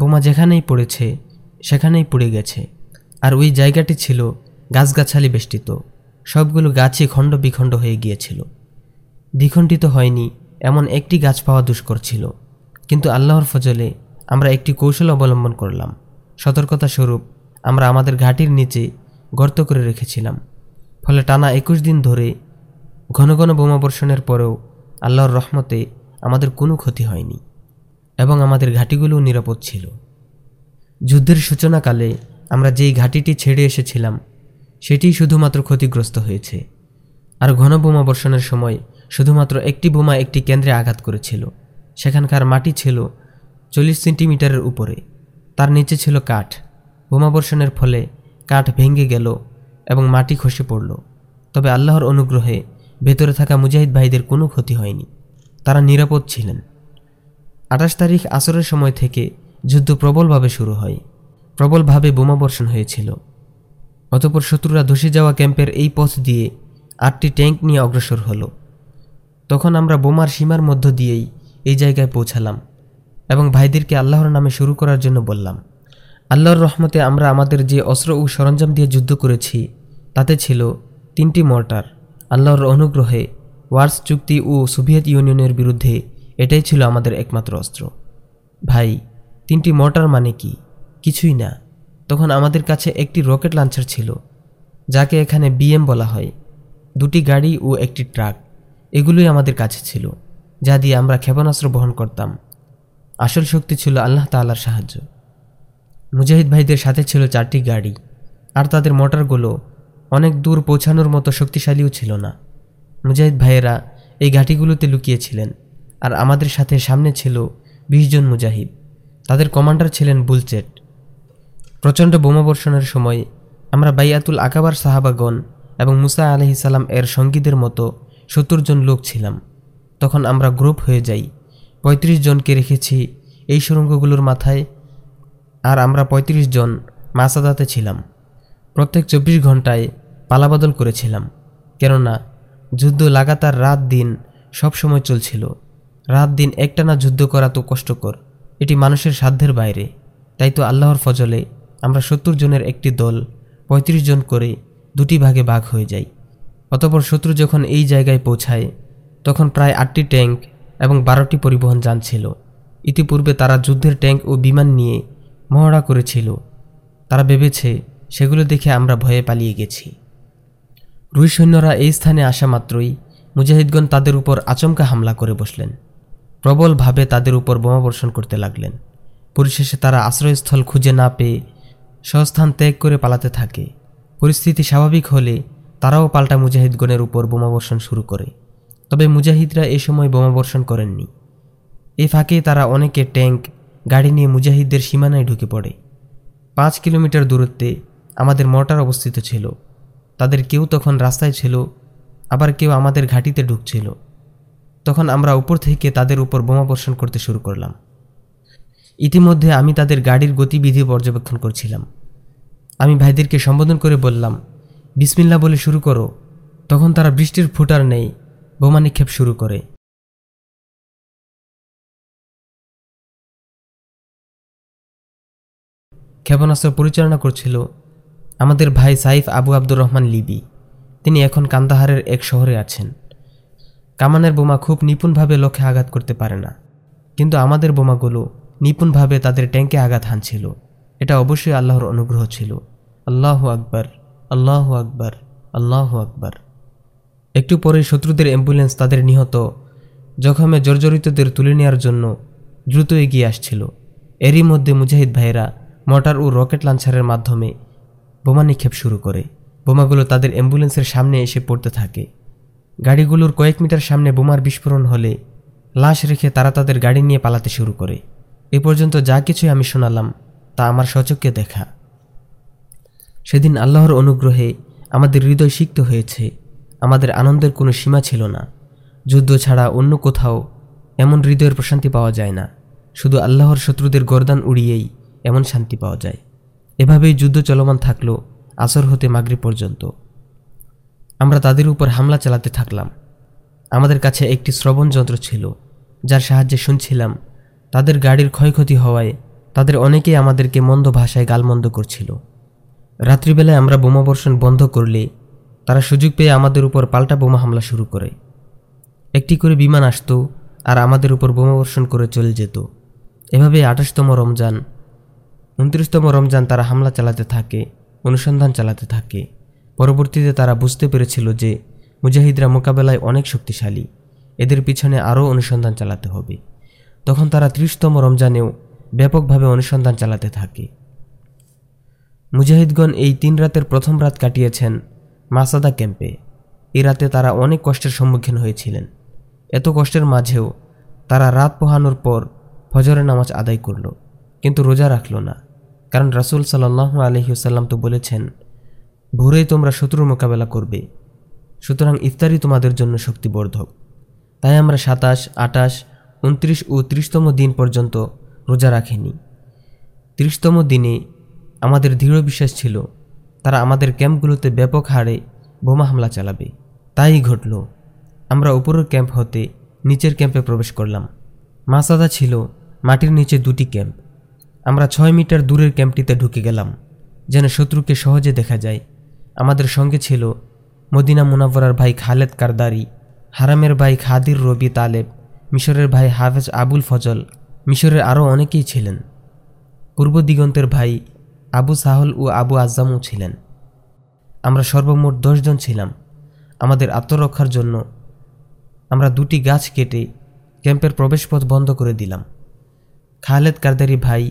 S10: বোমা যেখানেই পড়েছে, সেখানেই পড়ে গেছে। আর ওই জায়গাটি ছিল গাছগাছালি বেষ্টিত। সবগুলো গাছই খণ্ড বিখণ্ড হয়ে গিয়েছিল। দ্বিখণ্ডিত হয়নি এমন একটি গাছ পাওয়া দুষ্কর ছিল। কিন্তু আল্লাহর ফজলে আমরা একটি কৌশল অবলম্বন করলাম। সতর্কতা স্বরূপ আমরা আমাদের ঘাটির নিচে গর্ত করে রেখেছিলাম। ফলে টানা একুশ দিন ধরে ঘন ঘন বোমা বর্ষণের পরেও আল্লাহর রহমতে আমাদের কোনো ক্ষতি হয়নি এবং আমাদের ঘাঁটিগুলোও নিরাপদ ছিল। যুদ্ধের সূচনাকালে আমরা যেই ঘাঁটিটি ছেড়ে এসেছিলাম সেটি শুধুমাত্র ক্ষতিগ্রস্ত হয়েছে। আর ঘন বোমা বর্ষণের সময় শুধুমাত্র একটি বোমা একটি কেন্দ্রে আঘাত করেছিল। সেখানকার মাটি ছিল চল্লিশ সেন্টিমিটারের উপরে। তার নিচে ছিল কাঠ। বোমা বর্ষণের ফলে কাঠ ভেঙে গেল এবং মাটি খসে পড়ল। তবে আল্লাহর অনুগ্রহে ভেতরে থাকা মুজাহিদ ভাইদের কোনো ক্ষতি হয়নি। তারা নিরাপদ ছিলেন। আঠাশ তারিখ আসরের সময় থেকে যুদ্ধ প্রবলভাবে শুরু হয়। প্রবলভাবে বোমা বর্ষণ হয়েছিল। অতপর শত্রুরা ধসে যাওয়া ক্যাম্পের এই পথ দিয়ে আটটি ট্যাঙ্ক নিয়ে অগ্রসর হলো। তখন আমরা বোমার সীমার মধ্য দিয়েই এই জায়গায় পৌঁছালাম এবং ভাইদেরকে আল্লাহর নামে শুরু করার জন্য বললাম, আল্লাহর রহমতে আমরা আমাদের যে অস্ত্র ও সরঞ্জাম দিয়ে যুদ্ধ করেছি, তাতে ছিল তিনটি মর্টার, আল্লাহর অনুগ্রহে ওয়ার্স চুক্তি ও সোভিয়েত ইউনিয়নের বিরুদ্ধে এটাই ছিল আমাদের একমাত্র অস্ত্র। ভাই, তিনটি মর্টার মানে কি? কিছুই না। তখন আমাদের কাছে একটি রকেট লঞ্চার ছিল, যাকে এখানে বিএম বলা হয়। দুটি গাড়ি ও একটি ট্রাক, এগুলোই আমাদের কাছে ছিল, যা দিয়ে আমরা ক্ষেপণাস্ত্র বহন করতাম। আসল শক্তি ছিল আল্লাহ তাল্লার সাহায্য। মুজাহিদ ভাইদের সাথে ছিল চারটি গাড়ি, আর তাদের মোটরগুলো অনেক দূর পৌঁছানোর মতো শক্তিশালীও ছিল না। মুজাহিদ ভাইয়েরা এই ঘাঁটিগুলোতে লুকিয়েছিলেন আর আমাদের সাথে সামনে ছিল বিশ জন মুজাহিদ। তাদের কমান্ডার ছিলেন বুলচেট। প্রচণ্ড বোমাবর্ষণের সময় আমরা বাইয়াতুল আকাবার সাহাবাগণ এবং মুসা আলহি সালাম এর সঙ্গীদের মতো সত্তর জন লোক ছিলাম। তখন আমরা গ্রুপ হয়ে যাই। পঁয়ত্রিশ জনকে রেখেছি এই সুড়ঙ্গগুলোর মাথায় আর আমরা ৩৫ জন মাসাদাতে ছিলাম। প্রত্যেক চব্বিশ ঘন্টায় পালাবদল করেছিলাম। কেননা যুদ্ধ লাগাতার রাত দিন সব সময় চলছিল। রাত দিন একটানা যুদ্ধ করা তো কষ্টকর। এটি মানুষের সাধ্যের বাইরে। তাই তো আল্লাহর ফজলে আমরা সত্তর জনের একটি দল ৩৫ জন করে দুটি ভাগে ভাগ হয়ে যাই। অতপর শত্রু যখন এই জায়গায় পৌঁছায়, তখন প্রায় আটটি ট্যাঙ্ক এবং বারোটি পরিবহন যান ছিল। ইতিপূর্বে তারা যুদ্ধের ট্যাঙ্ক ও বিমান নিয়ে মহড়া করেছিল। তারা ভেবেছে, সেগুলো দেখে আমরা ভয়ে পালিয়ে গেছি। রুই সৈন্যরা এই স্থানে আসা মাত্রই মুজাহিদগণ তাদের উপর আচমকা হামলা করে বসলেন। প্রবলভাবে তাদের উপর বোমাবর্ষণ করতে লাগলেন। পরিশেষে তারা আশ্রয়স্থল খুঁজে না পেয়ে স্বস্থান ত্যাগ করে পালাতে থাকে। পরিস্থিতি স্বাভাবিক হলে তারাও পাল্টা মুজাহিদগণের উপর বোমাবর্ষণ শুরু করে। তবে মুজাহিদরা এ সময় বোমাবর্ষণ করেননি। এ ফাঁকে তারা অনেকে ট্যাঙ্ক, গাড়ি নিয়ে মুজাহিদদের সীমানায় ঢুকে পড়ে। পাঁচ কিলোমিটার দূরত্বে আমাদের মর্টার অবস্থিত ছিল। তাদের কেউ তখন রাস্তায় ছিল, আবার কেউ আমাদের ঘাটিতে ঢুকছিল। তখন আমরা উপর থেকে তাদের উপর বোমাবর্ষণ করতে শুরু করলাম। ইতিমধ্যে আমি তাদের গাড়ির গতিবিধি পর্যবেক্ষণ করছিলাম। আমি ভাইদেরকে সম্বোধন করে বললাম বিসমিল্লা বলে শুরু করো। তখন তারা বৃষ্টির ফুটার নেই, বোমা নিক্ষেপ শুরু করে। ক্ষেপণাস্ত্র পরিচালনা করছিল আমাদের ভাই সাইফ আবু আব্দুর রহমান লিবি। তিনি এখন কান্দাহারের এক শহরে আছেন। কামানের বোমা খুব নিপুণভাবে লক্ষ্যে আঘাত করতে পারে না। কিন্তু আমাদের বোমাগুলো নিপুণভাবে তাদের ট্যাঙ্কে আঘাত হানছিল। এটা অবশ্যই আল্লাহর অনুগ্রহ ছিল। আল্লাহ আকবর আল্লাহ আকবর আল্লাহ আকবর। একটু পরে শত্রুদের অ্যাম্বুলেন্স তাদের নিহত। জখমে জর্জরিতদের তুলে নেওয়ার জন্য দ্রুত এগিয়ে আসছিল। এরই মধ্যে মুজাহিদ ভাইয়েরা মর্টার ও রকেট লাঞ্চারের মাধ্যমে বোমা নিক্ষেপ শুরু করে। বোমাগুলো তাদের অ্যাম্বুলেন্সের সামনে এসে পড়তে থাকে। গাড়িগুলোর কয়েক মিটার সামনে বোমার বিস্ফোরণ হলে লাশ রেখে তারা তাদের গাড়ি নিয়ে পালাতে শুরু করে। এ পর্যন্ত যা কিছুই আমি শোনালাম, তা আমার সচক্ষে দেখা। সেদিন আল্লাহর অনুগ্রহে আমাদের হৃদয় সিক্ত হয়েছে। আমাদের আনন্দের কোনো সীমা ছিল না। যুদ্ধ ছাড়া অন্য কোথাও এমন হৃদয়ের প্রশান্তি পাওয়া যায় না। শুধু আল্লাহর শত্রুদের গরদান উড়িয়েই এমন শান্তি পাওয়া যায়। এভাবেই যুদ্ধ চলমান থাকল আসর হতে মাগরি পর্যন্ত। আমরা তাদের উপর হামলা চালাতে থাকলাম। আমাদের কাছে একটি শ্রবণ যন্ত্র ছিল, যার সাহায্যে শুনছিলাম তাদের গাড়ির ক্ষয়ক্ষতি হওয়ায় তাদের অনেকেই আমাদেরকে মন্দ ভাষায় গালমন্দ করছিল। রাত্রিবেলায় আমরা বোমাবর্ষণ বন্ধ করলে তারা সুযোগ পেয়ে আমাদের উপর পাল্টা বোমা হামলা শুরু করে। একটি করে বিমান আসতো আর আমাদের উপর বোমাবর্ষণ করে চলে যেত। এভাবে আঠাশতম রমজান উনত্রিশতম রমজান তারা হামলা চালাতে থাকে, অনুসন্ধান চালাতে থাকে। পরবর্তীতে তারা বুঝতে পেরেছিল যে মুজাহিদরা মোকাবেলায় অনেক শক্তিশালী, এদের পিছনে আরও অনুসন্ধান চালাতে হবে। তখন তারা ত্রিশতম রমজানেও ব্যাপকভাবে অনুসন্ধান চালাতে থাকে। মুজাহিদগণ এই তিন রাতের প্রথম রাত কাটিয়েছেন মাসাদা ক্যাম্পে। এই রাতে তারা অনেক কষ্টের সম্মুখীন হয়েছিলেন। এত কষ্টের মাঝেও তারা রাত পোহানোর পর ফজরের নামাজ আদায় করল। কিন্তু রোজা রাখল না। কারণ রাসুল সাল্লাহু আলহিউসাল্লাম তো বলেছেন, ভোরেই তোমরা শত্রুর মোকাবেলা করবে। সুতরাং ইফতারি তোমাদের জন্য শক্তিবর্ধক। তাই আমরা সাতাশ আটাশ উনত্রিশ ও ত্রিশতম দিন পর্যন্ত রোজা রাখিনি। ত্রিশতম দিনে আমাদের দৃঢ় বিশ্বাস ছিল, তারা আমাদের ক্যাম্পগুলোতে ব্যাপক হারে বোমা হামলা চালাবে। তাই ঘটল, আমরা উপরের ক্যাম্প হতে নিচের ক্যাম্পে প্রবেশ করলাম। মাসাদা ছিল মাটির নিচে দুটি ক্যাম্প। আমরা ছয় মিটার দূরের ক্যাম্পটিতে ঢুকে গেলাম, যেন শত্রুকে সহজে দেখা যায়। আমাদের সঙ্গে ছিল মদিনা মুনাফরার ভাই খালেদ কারদারি, হারামের ভাই খাদির রবি তালেব, মিশরের ভাই হাফেজ আবুল ফজল, মিশরের আরও অনেকেই ছিলেন। পূর্ব দিগন্তের ভাই আবু সাহল ও আবু আজজামও ছিলেন। আমরা সর্বমোট দশজন ছিলাম। আমাদের আত্মরক্ষার জন্য আমরা দুটি গাছ কেটে ক্যাম্পের প্রবেশপথ বন্ধ করে দিলাম। খালেদ কারদারি ভাই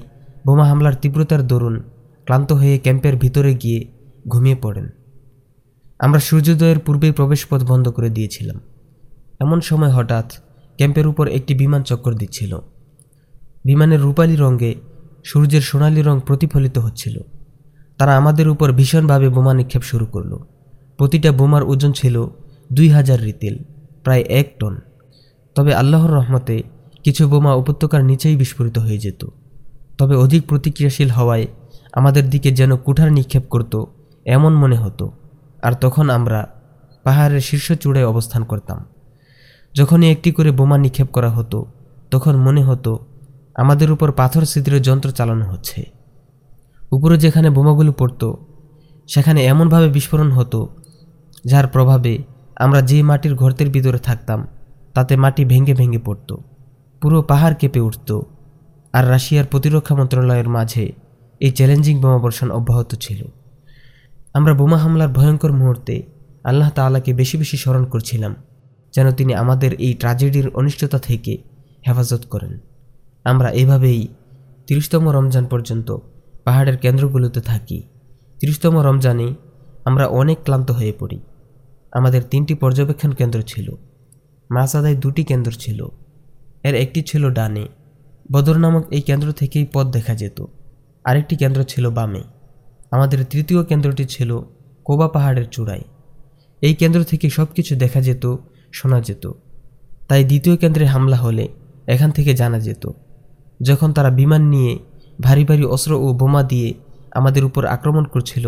S10: বোমা হামলার তীব্রতার দরুন ক্লান্ত হয়ে ক্যাম্পের ভিতরে গিয়ে ঘুমিয়ে পড়েন। আমরা সূর্যোদয়ের পূর্বেই প্রবেশপথ বন্ধ করে দিয়েছিলাম। এমন সময় হঠাৎ ক্যাম্পের উপর একটি বিমান চক্কর দিচ্ছিল। বিমানের রূপালী রঙে সূর্যের সোনালি রং প্রতিফলিত হচ্ছিল। তারা আমাদের উপর ভীষণভাবে বোমা নিক্ষেপ শুরু করল। প্রতিটা বোমার ওজন ছিল দুই হাজার রিতেল, প্রায় এক টন। তবে আল্লাহর রহমতে কিছু বোমা উপত্যকার নিচেই বিস্ফোরিত হয়ে যেত। তবে অধিক প্রতিক্রিয়াশীল হওয়ায় আমাদের দিকে যেন কুঠার নিক্ষেপ করত, এমন মনে হতো। আর তখন আমরা পাহাড়ের শীর্ষ চূড়ায় অবস্থান করতাম। যখনই একটি করে বোমা নিক্ষেপ করা হতো, তখন মনে হতো আমাদের উপর পাথর ছিদ্রের যন্ত্র চালানো হচ্ছে। উপরে যেখানে বোমাগুলো পড়ত, সেখানে এমনভাবে বিস্ফোরণ হতো, যার প্রভাবে আমরা যে মাটির গর্তের ভিতরে থাকতাম, তাতে মাটি ভেঙে ভেঙে পড়ত। পুরো পাহাড় কেঁপে উঠত। আর রাশিয়ার প্রতিরক্ষা মন্ত্রণালয়ের মাঝে এই চ্যালেঞ্জিং বোমাবর্ষণ অব্যাহত ছিল। আমরা বোমা হামলার ভয়ঙ্কর মুহূর্তে আল্লাহ তাআলাকে বেশি বেশি স্মরণ করছিলাম, যেন তিনি আমাদের এই ট্র্যাজেডির অনিষ্টতা থেকে হেফাজত করেন। আমরা এভাবেই তিরিশতম রমজান পর্যন্ত পাহাড়ের কেন্দ্রগুলোতে থাকি। তিরিশতম রমজানে আমরা অনেক ক্লান্ত হয়ে পড়ি। আমাদের তিনটি পর্যবেক্ষণ কেন্দ্র ছিল, মাসাদায় দুটি কেন্দ্র ছিল। এর একটি ছিল ডানে। বদর নামক এই কেন্দ্র থেকেই পথ দেখা যেত। আরেকটি কেন্দ্র ছিল বামে। আমাদের তৃতীয় কেন্দ্রটি ছিল কোবা পাহাড়ের চূড়ায়। এই কেন্দ্র থেকে সব কিছু দেখা যেত, শোনা যেত। তাই দ্বিতীয় কেন্দ্রে হামলা হলে এখান থেকে জানা যেত। যখন তারা বিমান নিয়ে ভারী ভারী অস্ত্র ও বোমা দিয়ে আমাদের উপর আক্রমণ করছিল,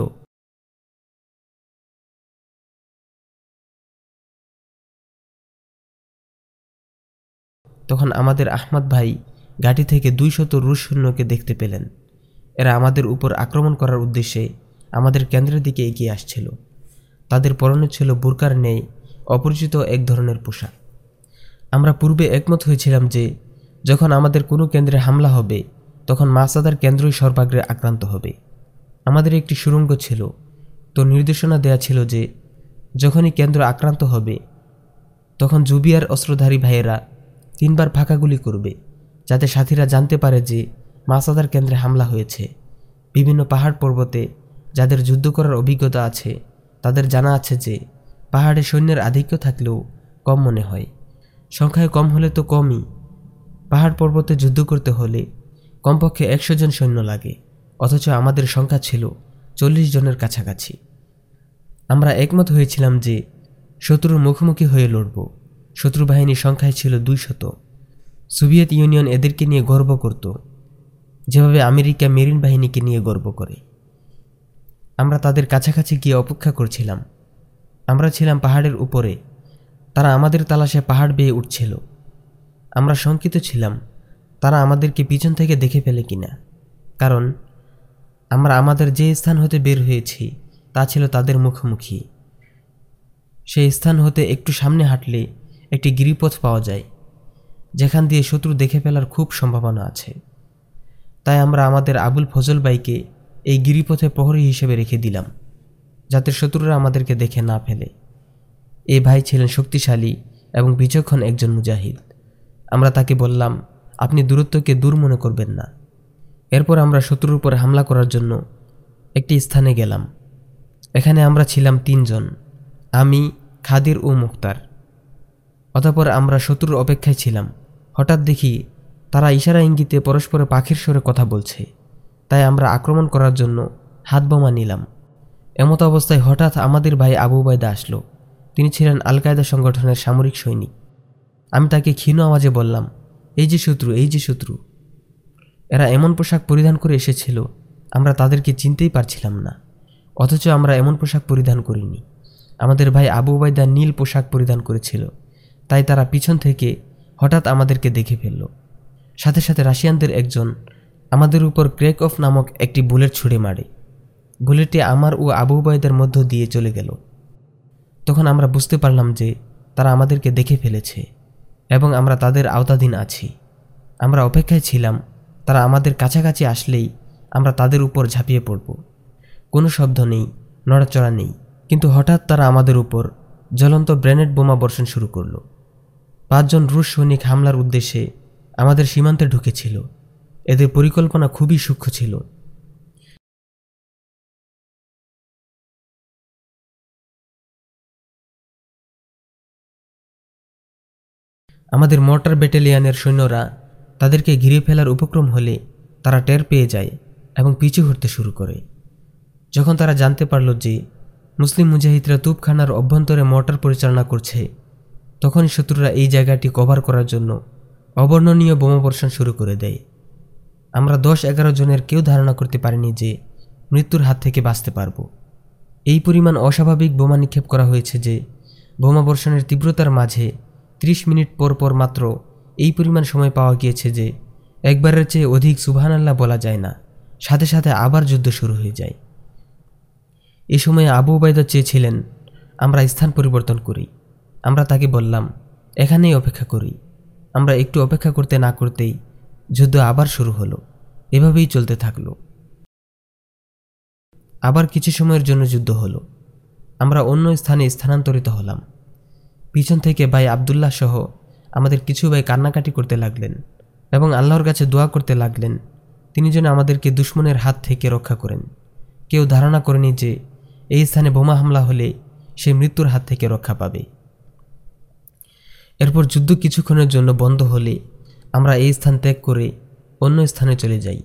S10: তখন আমাদের আহমদ ভাই ঘাঁটি থেকে দুই শত রুশ সৈন্যকে দেখতে পেলেন। এরা আমাদের উপর আক্রমণ করার উদ্দেশ্যে আমাদের কেন্দ্রের দিকে এগিয়ে আসছিল। তাদের পরনে ছিল বুরকার নেই, অপরিচিত এক ধরনের পোশাক। আমরা পূর্বে একমত হয়েছিলাম যে, যখন আমাদের কোনো কেন্দ্রে হামলা হবে, তখন মাসাদার কেন্দ্রই সর্বাগ্রে আক্রান্ত হবে। আমাদের একটি সুরঙ্গ ছিল। তো নির্দেশনা দেয়া ছিল যে, যখনই কেন্দ্র আক্রান্ত হবে, তখন জুবিয়ার অস্ত্রধারী ভাইয়েরা তিনবার ফাঁকা গুলি করবে। যাতে সাথীরা জানতে পারে যে মাসাদার কেন্দ্রে হামলা হয়েছে। বিভিন্ন পাহাড় পর্বতে যাদের যুদ্ধ করার অভিজ্ঞতা আছে, তাদের জানা আছে যে পাহাড়ে সৈন্যের আধিক্য থাকলেও কম মনে হয়। সংখ্যায় কম হলে তো কমই। পাহাড় পর্বতে যুদ্ধ করতে হলে কমপক্ষে একশো জন সৈন্য লাগে, অথচ আমাদের সংখ্যা ছিল চল্লিশ জনের কাছাকাছি। আমরা একমত হয়েছিলাম যে শত্রুর মুখোমুখি হয়ে লড়ব। শত্রু বাহিনীর সংখ্যায় ছিল দুইশত। সোভিয়েত ইউনিয়ন এদেরকে নিয়ে গর্ব করত, যেভাবে আমেরিকা মেরিন বাহিনীকে নিয়ে গর্ব করে। আমরা তাদের কাছাকাছি গিয়ে অপেক্ষা করছিলাম। আমরা ছিলাম পাহাড়ের উপরে। তারা আমাদের তালাশে পাহাড় বেয়ে উঠছিল। আমরা শঙ্কিত ছিলাম, তারা আমাদেরকে পিছন থেকে দেখে ফেলে কিনা। কারণ, আমরা আমাদের যে স্থান হতে বের হয়েছি, তা ছিল তাদের মুখোমুখি। সেই স্থান হতে একটু সামনে হাঁটলে একটি গিরিপথ পাওয়া যায়। যেখান দিয়ে শত্রু দেখে ফেলার খুব সম্ভাবনা আছে। তাই আমরা আমাদের আবুল ফজল বাইকে এই গিরিপথে প্রহরী হিসেবে রেখে দিলাম, যাতে শত্রুরা আমাদেরকে দেখে না ফেলে। এ ভাই ছিলেন শক্তিশালী এবং বিচক্ষণ একজন মুজাহিদ। আমরা তাকে বললাম, আপনি দূরত্বকে দূর মনে করবেন না। এরপর আমরা শত্রুর উপর হামলা করার জন্য একটি স্থানে গেলাম। এখানে আমরা ছিলাম তিনজন, আমি, খাদির ও মুক্তার অতপর আমরা শত্রুর অপেক্ষায় ছিলাম। হঠাৎ দেখি তারা ইশারা ইঙ্গিতে পরস্পরে পাখির স্বরে কথা বলছে। তাই আমরা আক্রমণ করার জন্য হাত বোমা নিলাম। এমত অবস্থায় হঠাৎ আমাদের ভাই আবু বাইদা আসলো। তিনি ছিলেন আল কায়দা সংগঠনের সামরিক সৈনিক। আমি তাকে ক্ষীণ আওয়াজে বললাম, এই যে শত্রু, এই যে শত্রু। এরা এমন পোশাক পরিধান করে এসেছিল, আমরা তাদেরকে চিনতেই পারছিলাম না। অথচ আমরা এমন পোশাক পরিধান করিনি। আমাদের ভাই আবু বাইদা নীল পোশাক পরিধান করেছিল। তাই তারা পিছন থেকে হঠাৎ আমাদেরকে দেখে ফেলল। সাথে সাথে রাশিয়ানদের একজন আমাদের উপর ক্রেক অফ নামক একটি বুলেট ছুড়ে মারে। বুলেটটি আমার ও আবু বাইদের মধ্য দিয়ে চলে গেল। তখন আমরা বুঝতে পারলাম যে তারা আমাদেরকে দেখে ফেলেছে এবং আমরা তাদের আওতাধীন আছি। আমরা অপেক্ষায় ছিলাম, তারা আমাদের কাছাকাছি আসলেই আমরা তাদের উপর ঝাঁপিয়ে পড়ব। কোনো শব্দ নেই, নড়াচড়া নেই, কিন্তু হঠাৎ তারা আমাদের উপর জ্বলন্ত গ্রেনেড বোমা বর্ষণ শুরু করল। পাঁচজন রুশ সৈনিক হামলার উদ্দেশ্যে আমাদের সীমান্তে ঢুকেছিল। এদের পরিকল্পনা খুবই সূক্ষ্ম ছিল। আমাদের মর্টার ব্যাটালিয়ানের সৈন্যরা তাদেরকে ঘিরে ফেলার উপক্রম হলে তারা টের পেয়ে যায় এবং পিছু হটতে শুরু করে। যখন তারা জানতে পারল যে মুসলিম মুজাহিদরা তুপখানার অভ্যন্তরে মর্টার পরিচালনা করছে তখনই শত্রুরা এই জায়গাটি কভার করার জন্য অবর্ণনীয় বোমাবর্ষণ শুরু করে দেয়। আমরা দশ এগারো জনের কেউ ধারণা করতে পারিনি যে মৃত্যুর হাত থেকে বাঁচতে পারব। এই পরিমাণ অস্বাভাবিক বোমা নিক্ষেপ করা হয়েছে যে বোমাবর্ষণের তীব্রতার মাঝে ৩০ মিনিট পর পর মাত্র এই পরিমাণ সময় পাওয়া গিয়েছে যে একবারের চেয়ে অধিক সুবহানাল্লাহ বলা যায় না। সাথে সাথে আবার যুদ্ধ শুরু হয়ে যায়। এ সময়ে আবু উবায়দা চেয়েছিলেন আমরা স্থান পরিবর্তন করি। আমরা তাকে বললাম, এখানেই অপেক্ষা করি। আমরা একটু অপেক্ষা করতে না করতেই যুদ্ধ আবার শুরু হলো। এভাবেই চলতে থাকল। আবার কিছু সময়ের জন্য যুদ্ধ হলো। আমরা অন্য স্থানে স্থানান্তরিত হলাম। পিছন থেকে ভাই আবদুল্লাহ সহ আমাদের কিছু ভাই কান্নাকাটি করতে লাগলেন এবং আল্লাহর কাছে দোয়া করতে লাগলেন। তিনি যেন আমাদেরকে দুশ্মনের হাত থেকে রক্ষা করেন। কেউ ধারণা করেনি যে এই স্থানে বোমা হামলা হলে সে মৃত্যুর হাত থেকে রক্ষা পাবে। এরপর যুদ্ধ কিছুক্ষণের জন্য বন্ধ হলে আমরা এই স্থান ত্যাগ করে অন্য স্থানে চলে যাই।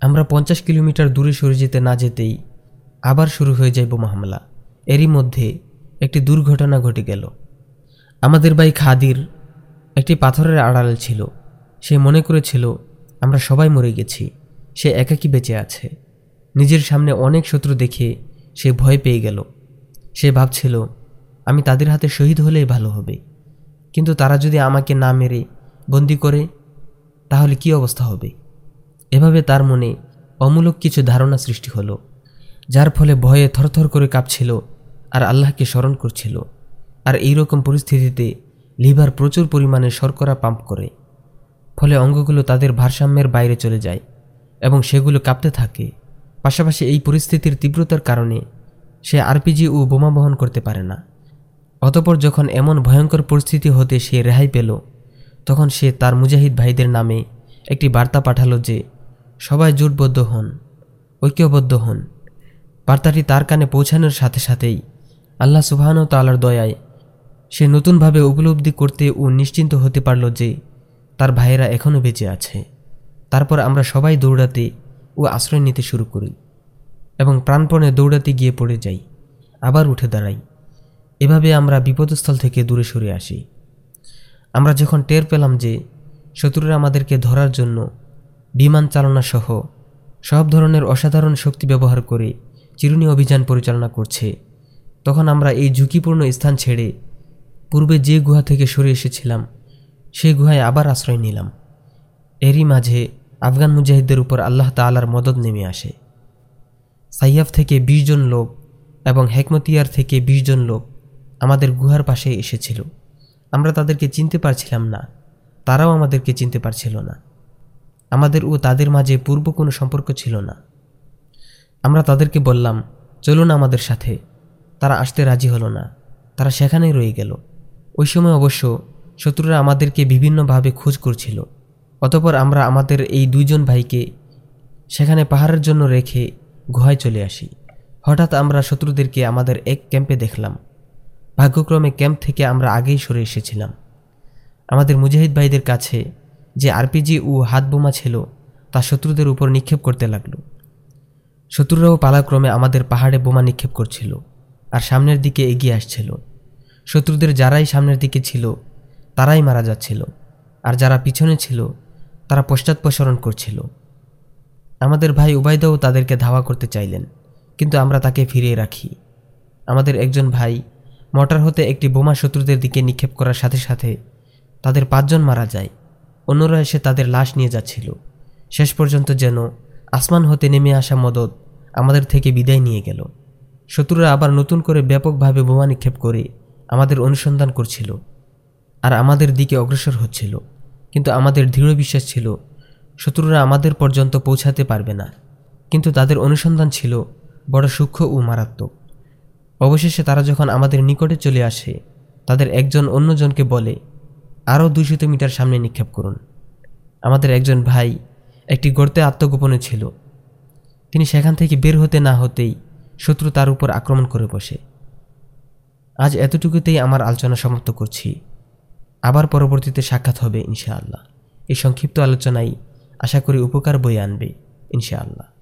S10: আমরা পঞ্চাশ কিলোমিটার দূরে সরে যেতে না যেতেই আবার শুরু হয়ে যায় বোমা হামলা। এরই মধ্যে একটি দুর্ঘটনা ঘটে গেল। আমাদের ভাই খাদির একটি পাথরের আড়ালে ছিল। সে মনে করেছিল, আমরা সবাই মরে গেছি। সে একাকী বেঁচে আছে। নিজের সামনে অনেক শত্রু দেখে সে ভয় পেয়ে গেল। সে ভাবছিল, আমি তাদের হাতে শহীদ হলেই ভালো হবে। কিন্তু তারা যদি আমাকে না মেরে বন্দি করে, তাহলে কি অবস্থা হবে? এভাবে তার মনে অমূলক কিছু ধারণা সৃষ্টি হলো, যার ফলে ভয়ে থরথর করে কাঁপছিল আর আল্লাহকে স্মরণ করছিল। আর এই রকম পরিস্থিতিতে লিভার প্রচুর পরিমাণে শর্করা পাম্প করে, ফলে অঙ্গগুলো তাদের ভারসাম্যের বাইরে চলে যায় এবং সেগুলো কাঁপতে থাকে। পাশাপাশি এই পরিস্থিতির তীব্রতার কারণে সে আরপিজি ও বোমা বহন করতে পারে না। অতপর যখন এমন ভয়ঙ্কর পরিস্থিতি হতে সে রেহাই পেল, তখন সে তার মুজাহিদ ভাইদের নামে একটি বার্তা পাঠালো যে, সবাই জোটবদ্ধ হন, ঐক্যবদ্ধ হন। বার্তাটি তার কানে পৌঁছানোর সাথে সাথেই আল্লাহ সুবাহন তাল্লার দয়ায় সে নতুনভাবে উপলব্ধি করতে ও নিশ্চিন্ত হতে পারল যে, তার ভাইয়েরা এখনও বেঁচে আছে। তারপর আমরা সবাই দৌড়াতে ও আশ্রয় নিতে শুরু করি এবং প্রাণপণে দৌড়াতে গিয়ে পড়ে যাই, আবার উঠে দাঁড়াই। এভাবে আমরা বিপদস্থল থেকে দূরে সরে আসি। আমরা যখন টের পেলাম যে শত্রুরা আমাদেরকে ধরার জন্য বিমান চালনা সহ সব ধরনের অসাধারণ শক্তি ব্যবহার করে চিরুনি অভিযান পরিচালনা করছে, তখন আমরা এই ঝুঁকিপূর্ণ স্থান ছেড়ে পূর্বে যে গুহা থেকে সরে এসেছিলাম সেই গুহায় আবার আশ্রয় নিলাম। এরই মাঝে আফগান মুজাহিদদের উপর আল্লাহ তালার মদত নেমে আসে। সাইয়াফ থেকে ২০ জন লোক এবং হেকমতিয়ার থেকে ২০ জন লোক আমাদের গুহার পাশে এসেছিল। আমরা তাদেরকে চিনতে পারছিলাম না। তারাও আমাদেরকে চিনতে পারছিল না। আমাদের ও তাদের মাঝে পূর্ব কোনো সম্পর্ক ছিল না। আমরা তাদেরকে বললাম, চলুন আমাদের সাথে। তারা আসতে রাজি হলো না। তারা সেখানেই রয়ে গেল। ওই সময় অবশ্য শত্রুরা আমাদেরকে বিভিন্নভাবে খোঁজ করছিল। অতপর আমরা আমাদের এই দুইজন ভাইকে সেখানে পাহাড়ের জন্য রেখে গুহায় চলে আসি। হঠাৎ আমরা শত্রুদেরকে আমাদের এক ক্যাম্পে দেখলাম। ভাগ্যক্রমে ক্যাম্প থেকে আমরা আগেই সরে এসেছিলাম। আমাদের মুজাহিদ ভাইদের কাছে যে আরপিজি ও হাত বোমা ছিল, তা শত্রুদের উপর নিক্ষেপ করতে লাগল। শত্রুরাও পালাক্রমে আমাদের পাহাড়ে বোমা নিক্ষেপ করছিল আর সামনের দিকে এগিয়ে আসছিল। শত্রুদের যারাই সামনের দিকে ছিল, তারাই মারা যাচ্ছিল আর যারা পিছনে ছিল, তারা পশ্চাৎপসরণ করছিল। আমাদের ভাই উবায়দাও তাদেরকে ধাওয়া করতে চাইলেন, কিন্তু আমরা তাকে ফিরিয়ে রাখি। আমাদের একজন ভাই মটার হতে একটি বোমা শত্রুদের দিকে নিক্ষেপ করার সাথে সাথে তাদের পাঁচজন মারা যায়। অন্যরা এসে তাদের লাশ নিয়ে যাচ্ছিল। শেষ পর্যন্ত যেন আসমান হতে নেমে আসা মদত আমাদের থেকে বিদায় নিয়ে গেল। শত্রুরা আবার নতুন করে ব্যাপকভাবে বোমা নিক্ষেপ করে আমাদের অনুসন্ধান করছিল আর আমাদের দিকে অগ্রসর হচ্ছিল। কিন্তু আমাদের দৃঢ় বিশ্বাস ছিল, শত্রুরা আমাদের পর্যন্ত পৌঁছাতে পারবে না। কিন্তু তাদের অনুসন্ধান ছিল বড় সূক্ষ্ম ও মারাত্মক। অবশেষে তারা যখন আমাদের নিকটে চলে আসে, তাদের একজন অন্যজনকে বলে, আরও দুইশত মিটার সামনে নিক্ষেপ করুন। আমাদের একজন ভাই একটি গর্তে আত্মগোপনে ছিল। তিনি সেখান থেকে বের হতে না হতেই শত্রু তার উপর আক্রমণ করে বসে। আজ এতটুকুতেই আমার আলোচনা সমাপ্ত করছি। আবার পরবর্তীতে সাক্ষাৎ হবে ইনশাআল্লাহ। এই সংক্ষিপ্ত আলোচনাই আশা করি উপকার বয়ে আনবে ইনশাআল্লাহ।